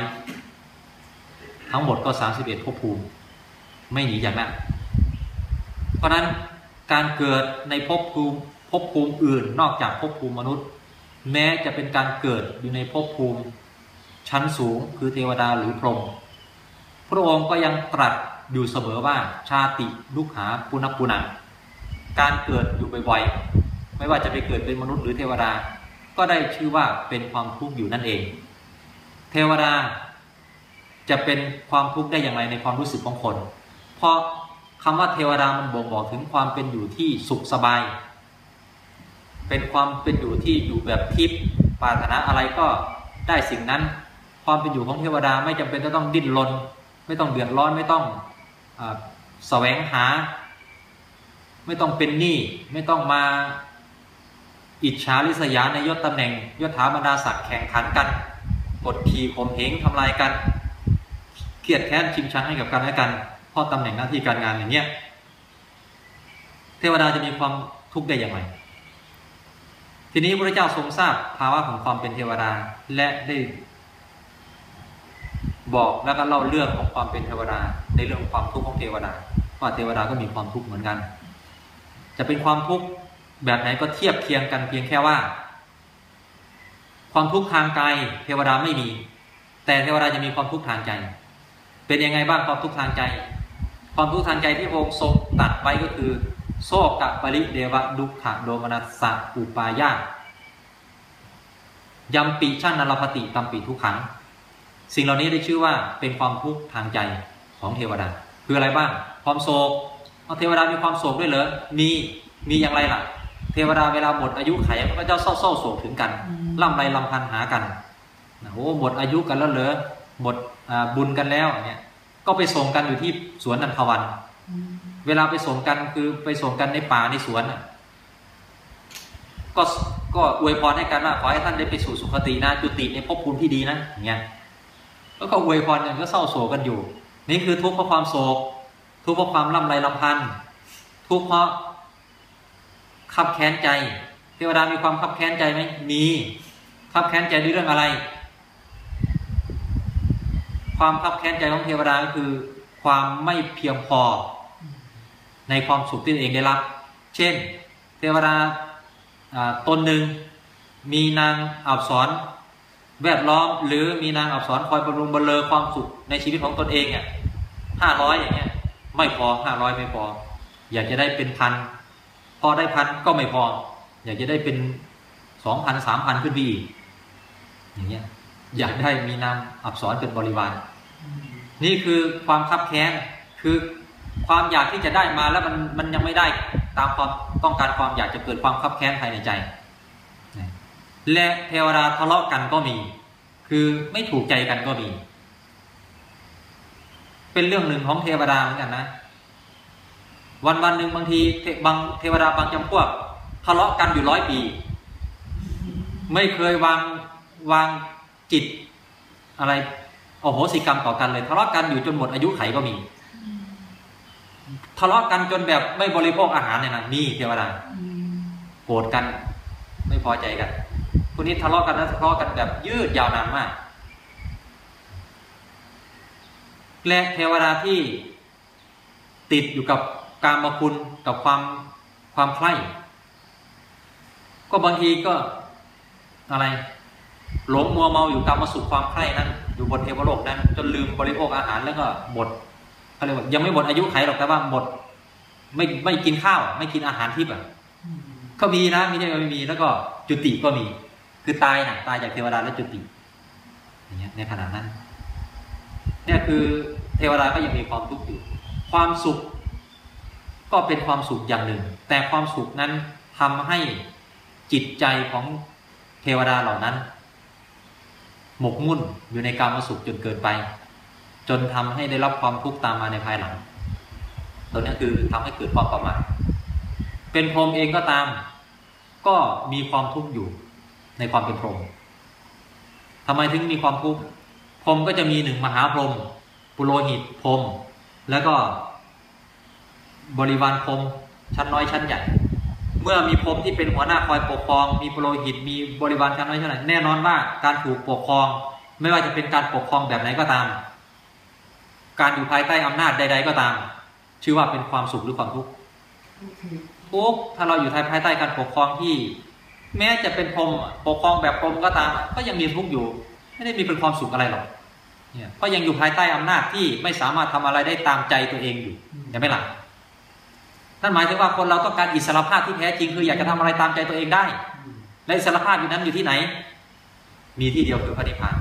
ทั้งหมดก็ 31ภพภูมิ ไม่หนีจากนั้นเพราะนั้นการเกิดในภพภูมิภพภูมิอื่นนอกจากภพภูมิมนุษย์ แม้จะเป็นการเกิดอยู่ในภพภูมิ ชั้นสูงคือเทวดาหรือพรหมพระองค์ก็ยังตรัสอยู่เสมอว่าชาติลุกหาปุณปุนังการเกิดอยู่บ่อยๆ ไม่ว่าจะไปเกิดเป็นมนุษย์หรือเทวดา ก็ได้ชื่อว่าเป็นความทุกข์อยู่นั่นเอง เทวดาจะเป็นความทุกข์ได้อย่างไรในความรู้สึกของคน เพราะคำว่าเทวดามันบ่งบอกถึงความเป็นอยู่ที่สุขสบาย เป็นความเป็นอยู่ที่อยู่แบบทิพย์ปรารถนาอะไรก็ได้สิ่งนั้น ความเป็นอยู่ของเทวดาไม่จำเป็นจะต้องดิ้นรนไม่ต้องเดือดร้อนไม่ต้องอแสวงหา ไม่ต้องเป็นหนี้ไม่ต้องมาอิจฉาริษยาในยศตำแหน่งยศถาบรรดาศักดิ์แข่งขันกันกดขี่ข่มเหงทำลายกันเครียดแค้นชิงชังให้กับกันและกันเพราะตำแหน่งหน้าที่การงานอย่างเงี้ยเทวดาจะมีความทุกข์ได้อย่างไร ทีนี้พระเจ้าทรงทราบภาวะของความเป็นเทวดาและได้ บอกแล้วก็เล่าเรื่องของความเป็นเทวดาในเรื่องของความทุกข์ของเทวดาว่าเทวดาก็มีความทุกข์เหมือนกัน จะเป็นความทุกข์แบบไหนก็เทียบเคียงกันเพียงแค่ว่า ความทุกข์ทางกายเทวดาไม่มี แต่เทวดาจะมีความทุกข์ทางใจ เป็นยังไงบ้างความทุกข์ทางใจ ความทุกข์ทางใจที่พระองค์ทรงตัดไว้ก็คือ โซกะปริเดวะดุขะโดมนัสสะอุปายาตยัมปิชั่นนรพติตัมปิทุกขัง สิ่งเหล่านี้ได้ชื่อว่าเป็นความทุกข์ทางใจของเทวดา คืออะไรบ้าง ความโศกเทวดามีความโศกด้วยเหรอ มี มีอย่างไรล่ะ เทวดาเวลาหมดอายุไขพระเจ้าเศร้าเศร้าโศกถึงกันล่ำไรลำพันหากันโอ้หมดอายุกันแล้วเหรอ หมดบุญกันแล้วเนี่ย ก็ไปส่งกันอยู่ที่สวนนันทวัน เวลาไปส่งกันคือไปส่งกันในป่าในสวนก็ก็อวยพรให้กันว่าขอให้ท่านได้ไปสู่สุคตินะจุติในภพภูมิที่ดีนะอย่างเงี้ยแล้วก็อวยพรกันก็เศร้าโศกกันอยู่ นี่คือทุกข์เพราะความโศก ทุกข์เพราะความล่ำไรลำพันธ์ทุกข์เพราะขับแค้นใจเทวดามีความขับแค้นใจไหมมีขับแค้นใจด้วยเรื่องอะไร ความขับแค้นใจของเทวดาก็คือ ความไม่เพียงพอ ในความสุขที่ตัวเองได้รับ เช่น เทวดาตนหนึ่งมีนางอับสรแวดล้อม หรือมีนางอับสรคอยบำรุงบรรเลอความสุขในชีวิตของตนเองอะห้าร้อยอย่างเงี้ยไม่พอห้าร้อยไม่พอ อยากจะได้เป็นพันพอได้พันก็ไม่พอ อยากจะได้เป็นสองพันสามพันขึ้นไปอีกอย่างเงี้ยอยากได้มีนางอับสรเป็นบริวาร นี่คือความคับแค้นคือ ความอยากที่จะได้มาแล้วมันมันยังไม่ได้ตามความต้องการความอยากจะเกิดความคับแค้นภายในใจ และเทวดาทะเลาะกันก็มี คือไม่ถูกใจกันก็มี เป็นเรื่องหนึ่งของเทวดาเหมือนกันนะ วันวันหนึ่งบางทีบางเทวดาบางจำพวกทะเลาะกันอยู่ร้อยปี ไม่เคยวางวางจิตอะไรโอโหสิกรรมต่อกันเลยทะเลาะกันอยู่จนหมดอายุไขก็มี ทะเลาะกันจนแบบไม่บริโภคอาหารเนี่ยนะนี่เทวดาโกรธกัน ไม่พอใจกันคนนี้ทะเลาะกันแล้วทะเลาะกันแบบยืดยาวนานมาก และเทวดาที่ติดอยู่กับการมาคุณกับความความใคร่ก็บางทีก็อะไร หลงมัวเมาอยู่กับมาสุขความใคร่นั้น อยู่บนเทวโลกนั้น จนลืมบริโภคอาหารแล้วก็หมด เขาเรียกว่ายังไม่หมดอายุไขหรอกแต่ว่าหมด ไม่ไม่กินข้าว ไม่กินอาหารทิพย์อะก็มีนะไม่ใช่ไม่มีแล้วก็จุติก็มี คือตายนะตายจากเทวดาแล้วจุติอย่างเงี้ยในขณะนั้นเนี่ยคือเทวดาก็ยังมีความทุกข์อยู่ ความสุข ก็เป็นความสุขอย่างหนึ่ง แต่ความสุขนั้นทำให้จิตใจของเทวดาเหล่านั้น หมกมุ่นอยู่ในการมาสุขจนเกินไป จนทำให้ได้รับความทุกข์ตามมาในภายหลัง ตัวนี้คือทำให้เกิดความประมาทเป็นพรหมเองก็ตาม ก็มีความทุกข์อยู่ในความเป็นพรหมทำไมถึงมีความทุกข์พรหมก็จะมีหนึ่งมหาพรหมปุโรหิตพรหมแล้วก็บริวารพรหมชั้นน้อยชั้นใหญ่ เมื่อมีพรหมที่เป็นหัวหน้าคอยปกครอง มีโปรหิตมีบริวารชั้นน้อยชั้นใหญ่แน่นอนว่าการถูกปกครอง ไม่ว่าจะเป็นการปกครองแบบไหนก็ตาม การอยู่ภายใต้อำนาจใด ๆ ก็ตาม ชื่อว่าเป็นความสุขหรือความทุกข์ทุกข์ถ้าเราอยู่ภายใต้การปกครองที่ แม้จะเป็นพรมปกครองแบบพรมก็ตาม ก็ยังมีทุกข์อยู่ ไม่ได้มีเป็นความสุขอะไรหรอกเนี่ยเพราะยังอยู่ภายใต้อำนาจที่ไม่สามารถทำอะไรได้ตามใจตัวเองอยู่เห็นไหมล่ะนั่นหมายถึงว่าคนเราต้องการอิสรภาพที่แท้จริงคืออยากจะทำอะไรตามใจตัวเองได้ และอิสรภาพอยู่นั้นอยู่ที่ไหน มีที่เดียวคือพระนิพพาน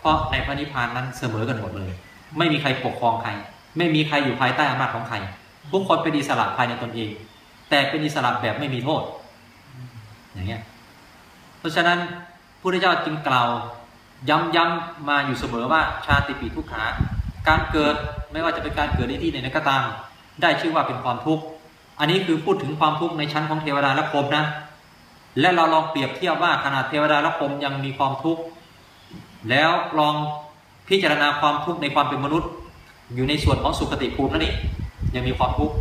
เพราะในพระนิพพานนั้นเสมอกันหมดเลย ไม่มีใครปกครองใคร ไม่มีใครอยู่ภายใต้อำนาจของใครทุกคนเป็นอิสระภายในตนเอง แต่เป็นอิสระแบบไม่มีโทษ อย่างเงี้ยเพราะฉะนั้นพระพุทธเจ้าจึงกล่าวย้ำๆมาอยู่เสมอว่าชาติปีทุกขาการเกิดไม่ว่าจะเป็นการเกิดในที่ไหนก็ตามได้ชื่อว่าเป็นความทุกข์ อันนี้คือพูดถึงความทุกข์ในชั้นของเทวดาและพรหมนะ และเราลองเปรียบเทียบว่าขนาดเทวดาและพรหมยังมีความทุกข์ แล้วลองพิจารณาความทุกข์ในความเป็นมนุษย์ อยู่ในส่วนของสุขติภูมินั่นเองยังมีความทุกข์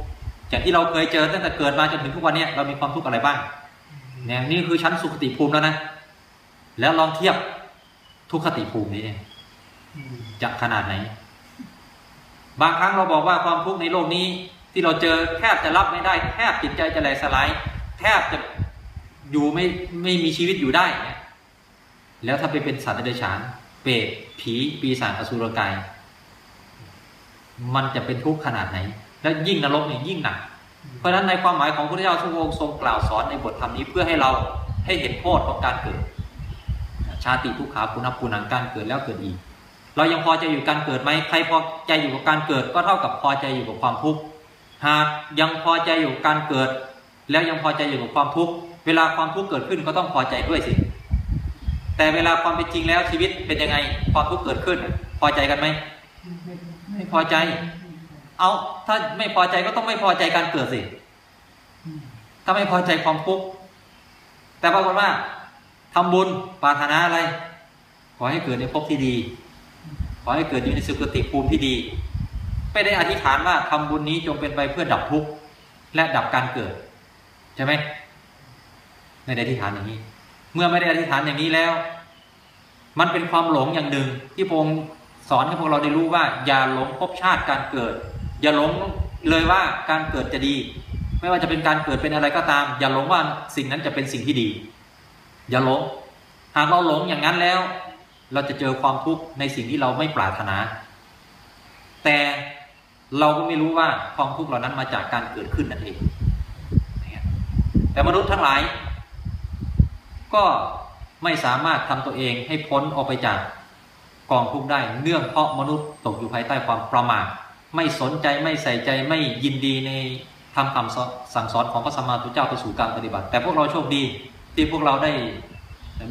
อย่างที่เราเคยเจอตั้งแต่เกิดมาจนถึงทุกวันนี้เรามีความทุกข์อะไรบ้างเนี่ยนี่คือชั้นสุขติภูมิแล้วนะ แล้วลองเทียบทุกขติภูมินี้เนี่ยจะขนาดไหน บางครั้งเราบอกว่าความทุกข์ในโลกนี้ ที่เราเจอแทบจะรับไม่ได้ แทบจิตใจจะแหลกสลาย แทบจะอยู่ไม่ไม่มีชีวิตอยู่ได้เนี่ย แล้วถ้าไปเป็นสัตว์เดรัจฉาน เปรตผีปีศาจอสุรกาย มันจะเป็นทุกข์ขนาดไหน แล้วยิ่งนรกเนี่ยยิ่งหนัก เพราะฉะนั้นในความหมายของพระพุทธเจ้าทุกองค์ทรงกล่าวสอนในบทธรรมนี้เพื่อให้เราให้เห็นโทษของการเกิด ชาติทุกขาปุณณปุนังการเกิดแล้วเกิดอีก เรายังพอใจอยู่การเกิดไหมใครพอใจอยู่กับการเกิด ก็เท่ากับพอใจอยู่กับความทุกข์หากยังพอใจอยู่กับการเกิด แล้วยังพอใจอยู่กับความทุกข์เวลาความทุกข์เกิดขึ้นก็ต้องพอใจด้วยสิ แต่เวลาความเป็นจริงแล้วชีวิตเป็นยังไงความทุกข์เกิดขึ้น พอใจกันไหมไม่พอใจ เอาถ้าไม่พอใจก็ต้องไม่พอใจการเกิดสิถ้าไม่พอใจความทุกข์แต่ปรากฏว่าทำบุญปรารถนาอะไร ขอให้เกิดในภพที่ดี ขอให้เกิดอยู่ในสุคติภูมิที่ดี ไม่ได้อธิษฐานว่าทำบุญนี้จงเป็นไปเพื่อดับทุกข์และดับการเกิด ใช่ไหมไม่ได้อธิษฐานอย่างนี้ เมื่อไม่ได้อธิษฐานอย่างนี้แล้ว มันเป็นความหลงอย่างหนึ่ง ที่พงค์สอนให้พวกเราได้รู้ว่า อย่าหลงภพชาติการเกิด อย่าหลงเลยว่าการเกิดจะดี ไม่ว่าจะเป็นการเกิดเป็นอะไรก็ตาม อย่าหลงว่าสิ่งนั้นจะเป็นสิ่งที่ดี อย่าหลง หากเราหลงอย่างนั้นแล้ว เราจะเจอความทุกข์ในสิ่งที่เราไม่ปรารถนา แต่เราก็ไม่รู้ว่าความทุกข์เหล่านั้นมาจากการเกิดขึ้นนั่นเองแต่มนุษย์ทั้งหลาย ก็ไม่สามารถทำตัวเองให้พ้นออกไปจากกองทุกข์ได้เนื่องเพราะมนุษย์ตกอยู่ภายใต้ความประมาทไม่สนใจไม่ใส่ใจไม่ยินดีในทำคำสั่งสอนของพระสัมมาสัมพุทธเจ้าไปสู่การปฏิบัติ แต่พวกเราโชคดีที่พวกเราได้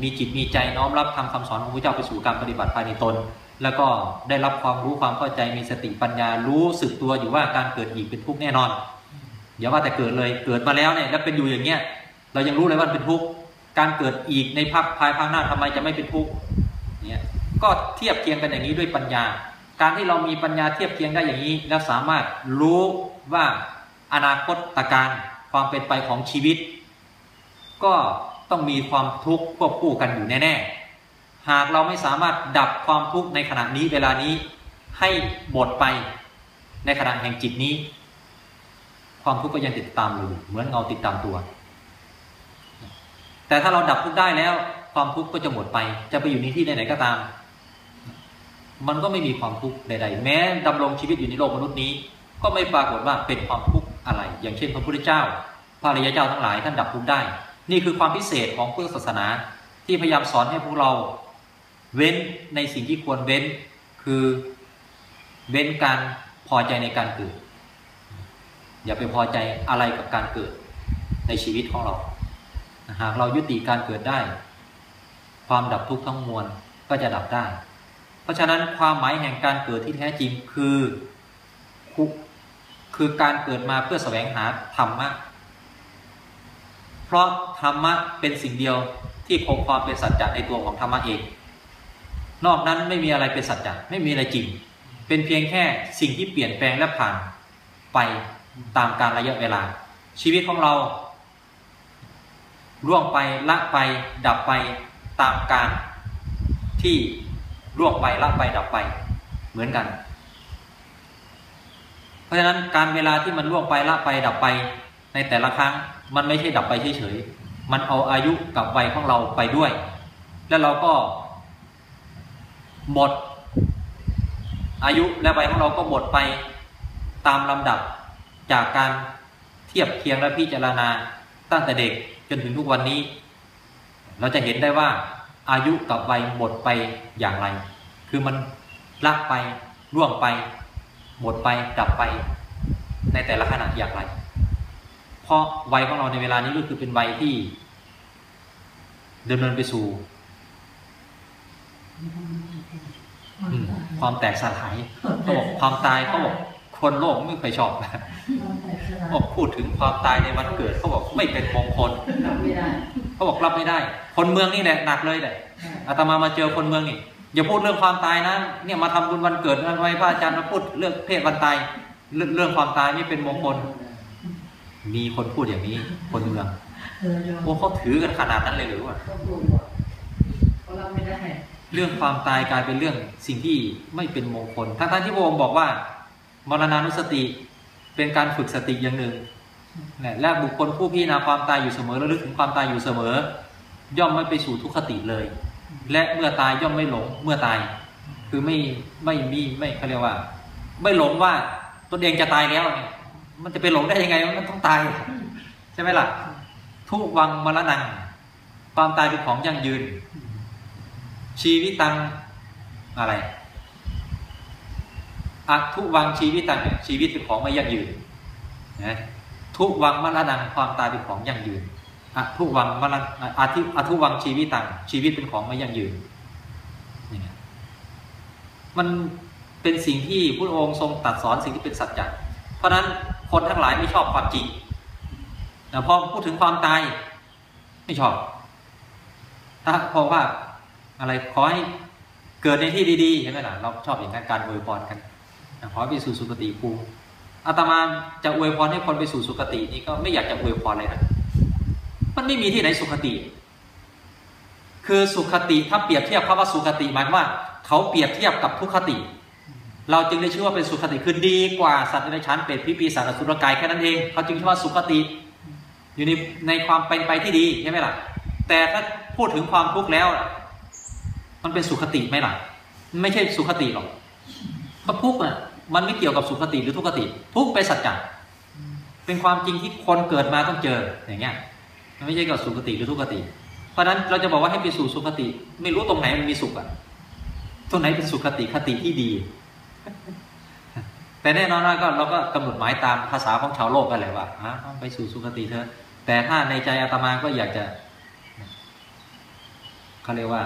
มีจิตมีใจน้อมรับทำคำสอนของพระเจ้าไปสู่การปฏิบัติภายในตน แล้วก็ได้รับความรู้ความเข้าใจมีสติปัญญารู้สึกตัวอยู่ว่าการเกิดอีกเป็นทุกข์แน่นอนอย่าว่าแต่เกิดเลยเกิดมาแล้วเนี่ยแล้วเป็นอยู่อย่างเงี้ยเรายังรู้เลยว่าเป็นทุกข์ การเกิดอีกในภาคภายภาคหน้าทำไมจะไม่เป็นทุกข์เนี่ยก็เทียบเคียงกันอย่างนี้ด้วยปัญญา การที่เรามีปัญญาเทียบเคียงได้อย่างนี้ แล้วสามารถรู้ว่าอนาคตตการความเป็นไปของชีวิต ก็ต้องมีความทุกข์ควบคู่กันอยู่แน่ๆ หากเราไม่สามารถดับความทุกข์ในขณะนี้เวลานี้ให้หมดไปในขณะแห่งจิตนี้ ความทุกข์ก็ยังติดตามเราอยู่เหมือนเงาติดตามตัว แต่ถ้าเราดับทุกข์ได้แล้ว ความทุกข์ก็จะหมดไป จะไปอยู่ในที่ไหนๆก็ตาม มันก็ไม่มีความทุกข์ใดๆ แม้ดำรงชีวิตอยู่ในโลกมนุษย์นี้ ก็ไม่ปรากฏว่าเป็นความทุกข์อะไร อย่างเช่น พระพุทธเจ้า พระอริยเจ้าทั้งหลายท่านดับทุกข์ได้ นี่คือความพิเศษของพุทธศาสนา ที่พยายามสอนให้พวกเรา เว้นในสิ่งที่ควรเว้น คือเว้นการพอใจในการเกิด อย่าไปพอใจอะไรกับการเกิดในชีวิตของเรา หากเรายุติการเกิดได้ ความดับทุกข์ทั้งมวลก็จะดับได้ เพราะฉะนั้นความหมายแห่งการเกิดที่แท้จริงคือคือการเกิดมาเพื่อแสวงหาธรรมะ เพราะธรรมะเป็นสิ่งเดียวที่คงความเป็นสัจจะในตัวของธรรมะเอง นอกนั้นไม่มีอะไรเป็นสัจจะไม่มีอะไรจริง เป็นเพียงแค่สิ่งที่เปลี่ยนแปลงและผ่านไปตามการระยะเวลา ชีวิตของเรา ล่วงไปละไป ดับไปตามการที่ล่วงไปละไปดับไปเหมือนกัน เพราะฉะนั้นการเวลาที่มันล่วงไปละไปดับไป ในแต่ละครั้งมันไม่ใช่ดับไปเฉยๆมันเอาอายุกับวัยของเราไปด้วย แล้วเราก็หมด อายุและวัยของเราก็หมดไปตามลำดับจากการเทียบเคียงและพิจารณาตั้งแต่เด็ก จนถึงทุกวันนี้ เราจะเห็นได้ว่าอายุกับวัยหมดไปอย่างไร คือมันละไปล่วงไป หมดไปดับไป ในแต่ละขณะอย่างไร เพราะวัยของเราในเวลานี้ก็คือเป็นวัยที่ดำเนินไปสู่ความแตกสลายเขาบอกความตายเขาบอก คนโลกไม่เคยชอบความแตกสลายบอกพูดถึงความตายในวันเกิดเขาบอกไม่เป็นมงคลรับไม่ได้เขาบอกรับไม่ได้ คนเมืองนี่แหละหนักเลยแหละอาตมามาเจอคนเมืองนี่อย่าพูดเรื่องความตายนะเนี่ยมาทำบุญวันเกิดวันไว้พระอาจารย์มาพูดเรื่องเพศวันตายเรื่องเรื่องความตายไม่เป็นมงคล มีคนพูดอย่างนี้ คนเมืองเออยอมโอ้เขาถือกันขนาดนั้นเลยหรือวะก็พูดว่าเขารับไม่ได้เรื่องความตายกลายเป็นเรื่องสิ่งที่ไม่เป็นมงคลทั้งๆที่พระองค์บอกว่า มรณานุสติเป็นการฝึกสติอย่างหนึ่งและบุคคลผู้พิจารณาความตายอยู่เสมอระลึกถึงความตายอยู่เสมอ ย่อมไม่ไปสู่ทุกขติเลย และเมื่อตายย่อมไม่หลงเมื่อตาย คือไม่ไม่มีไม่เขาเรียกว่า ไม่หลงว่าตนเองจะตายแล้วเนี่ยมันจะไปหลงได้ยังไงมันต้องตาย ใช่ไหมล่ะ ทุกวังมรณะความตายเป็นของยั่งยืน ชีวิตตังอะไร อะทุวังชีวิตตังชีวิตเป็นของไม่ยั่งยืนนะทุวังมรณะความตายเป็นของยั่งยืนอะทุวังมรณะอะทิอะทุวังชีวิตตังชีวิตเป็นของไม่ยั่งยืนนี่มันเป็นสิ่งที่พระองค์ทรงตัดสอนสิ่งที่เป็นสัจจะเพราะฉะนั้นคนทั้งหลายไม่ชอบความจริงนะพอพูดถึงความตายไม่ชอบถ้าเพราะว่าอะไรขอให้เกิดในที่ดีๆใช่ไหมล่ะเราชอบอย่างนั้นการอวยพรกัน ขอไปสู่สุคติภูมิอาตมาจะอวยพรให้คนไปสู่สุคตินี่ก็ไม่อยากจะอวยพรเลยนะมันไม่มีที่ไหนสุคติ คือสุคติถ้าเปรียบเทียบคำว่าสุคติหมายว่า เขาเปรียบเทียบกับทุกขติ เราจึงได้ชื่อว่าเป็นสุคติคือดีกว่าสัตว์ในชั้นเป็ดพิปีศาจอสุรกายแค่นั้นเอง เขาจึงชื่อว่าสุคติ อยู่ในในความเป็นไปที่ดีใช่ไหมล่ะ แต่ถ้าพูดถึงความทุกข์แล้วมันเป็นสุขติไหมล่ะ ไม่ใช่สุขติหรอกเพราะทุกข์อะ มันไม่เกี่ยวกับสุขติหรือทุกขติ ทุกข์เป็นสัจจะเป็นความจริงที่คนเกิดมาต้องเจออย่างเงี้ยมันไม่ใช่เกี่ยวกับสุขติหรือทุกขติ เพราะฉะนั้นเราจะบอกว่าให้ไปสู่สุขติ ไม่รู้ตรงไหนมันมีสุขอะตรงไหนเป็นสุขติคติที่ดี แต่แน่นอนก็เราก็กำหนดหมายตามภาษาของชาวโลกกันแหละว่าอะต้องไปสู่สุคติเถอะแต่ถ้าในใจอาตมาก็อยากจะเขาเรียกว่า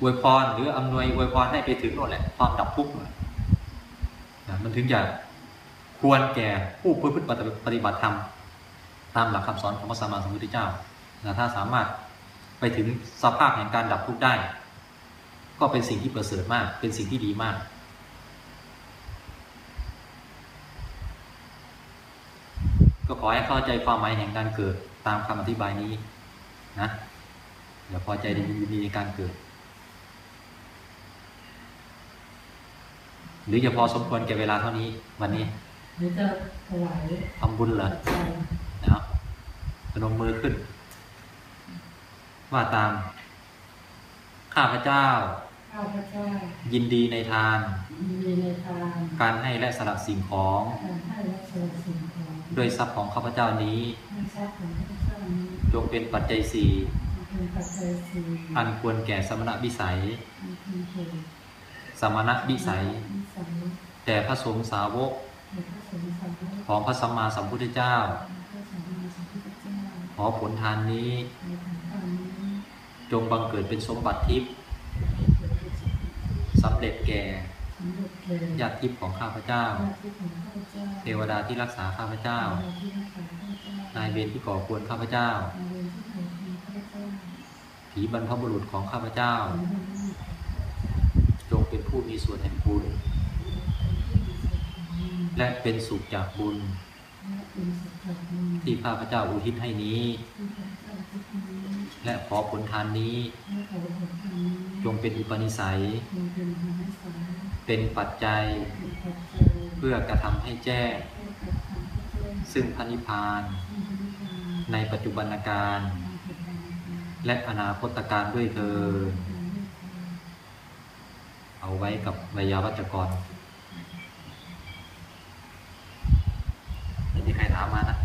อวยพรหรืออำนวยอวยพรให้ไปถึงโน่นแหละความดับทุกข์นะมันถึงจะควรแก่ผู้ประพฤติปฏิบัติธรรมตามหลักคำสอนของพระสัมมาสัมพุทธเจ้านะถ้าสามารถไปถึงสภาพแห่งการดับทุกข์ได้ ก็เป็นสิ่งที่ประเสริฐมาก เป็นสิ่งที่ดีมาก ก็ขอให้เข้าใจความหมายแห่งการเกิดตามคำอธิบายนี้นะอย่าพอใจในยินดีในการเกิด หรือจะพอสมควรแก่เวลาเท่านี้ วันนี้หรือจะถวายทำบุญเหรอปัจจัยนะครับพนมมือขึ้น ว่าตาม ข้าพเจ้า ข้าพเจ้า ยินดีในทานมีในทางการให้และสละสิ่งของ การให้และสละสิ่งของด้วยทรัพย์ของข้าพเจ้านี้ให้ทรัพย์ของข้าพเจ้านี้จงเป็นปัจจัยสี่เป็นปัจจัยสี่อันควรแก่สมณวิสัยอันเป็นเหตุ สมณวิสัยวิสัยแต่พระสงฆ์สาวก ของพระสัมมาสัมพุทธเจ้า ขอผลทานนี้ จงบังเกิดเป็นสมบัติทิพย์สำเร็จแก่ญาติทิพย์ของข้าพเจ้า เทวดาที่รักษาข้าพเจ้า นายเวรที่ก่อควรข้าพเจ้า ผีบรรพบุรุษของข้าพเจ้าอให้ลูก จงเป็น ผู้มีส่วนแห่งบุญ และเป็นสุขจากบุญ ที่ข้าพเจ้าอุทิศให้นี้ และขอผลทานนี้ จงเป็นอุปนิสัย เป็นปัจจัย เพื่อกระทำให้แจ้ง ซึ่งพระนิพพาน ในปัจจุบันการ และอนาคตการด้วยเธอ เอาไว้กับวิยาวัจกรไม่มีใครถามมานะ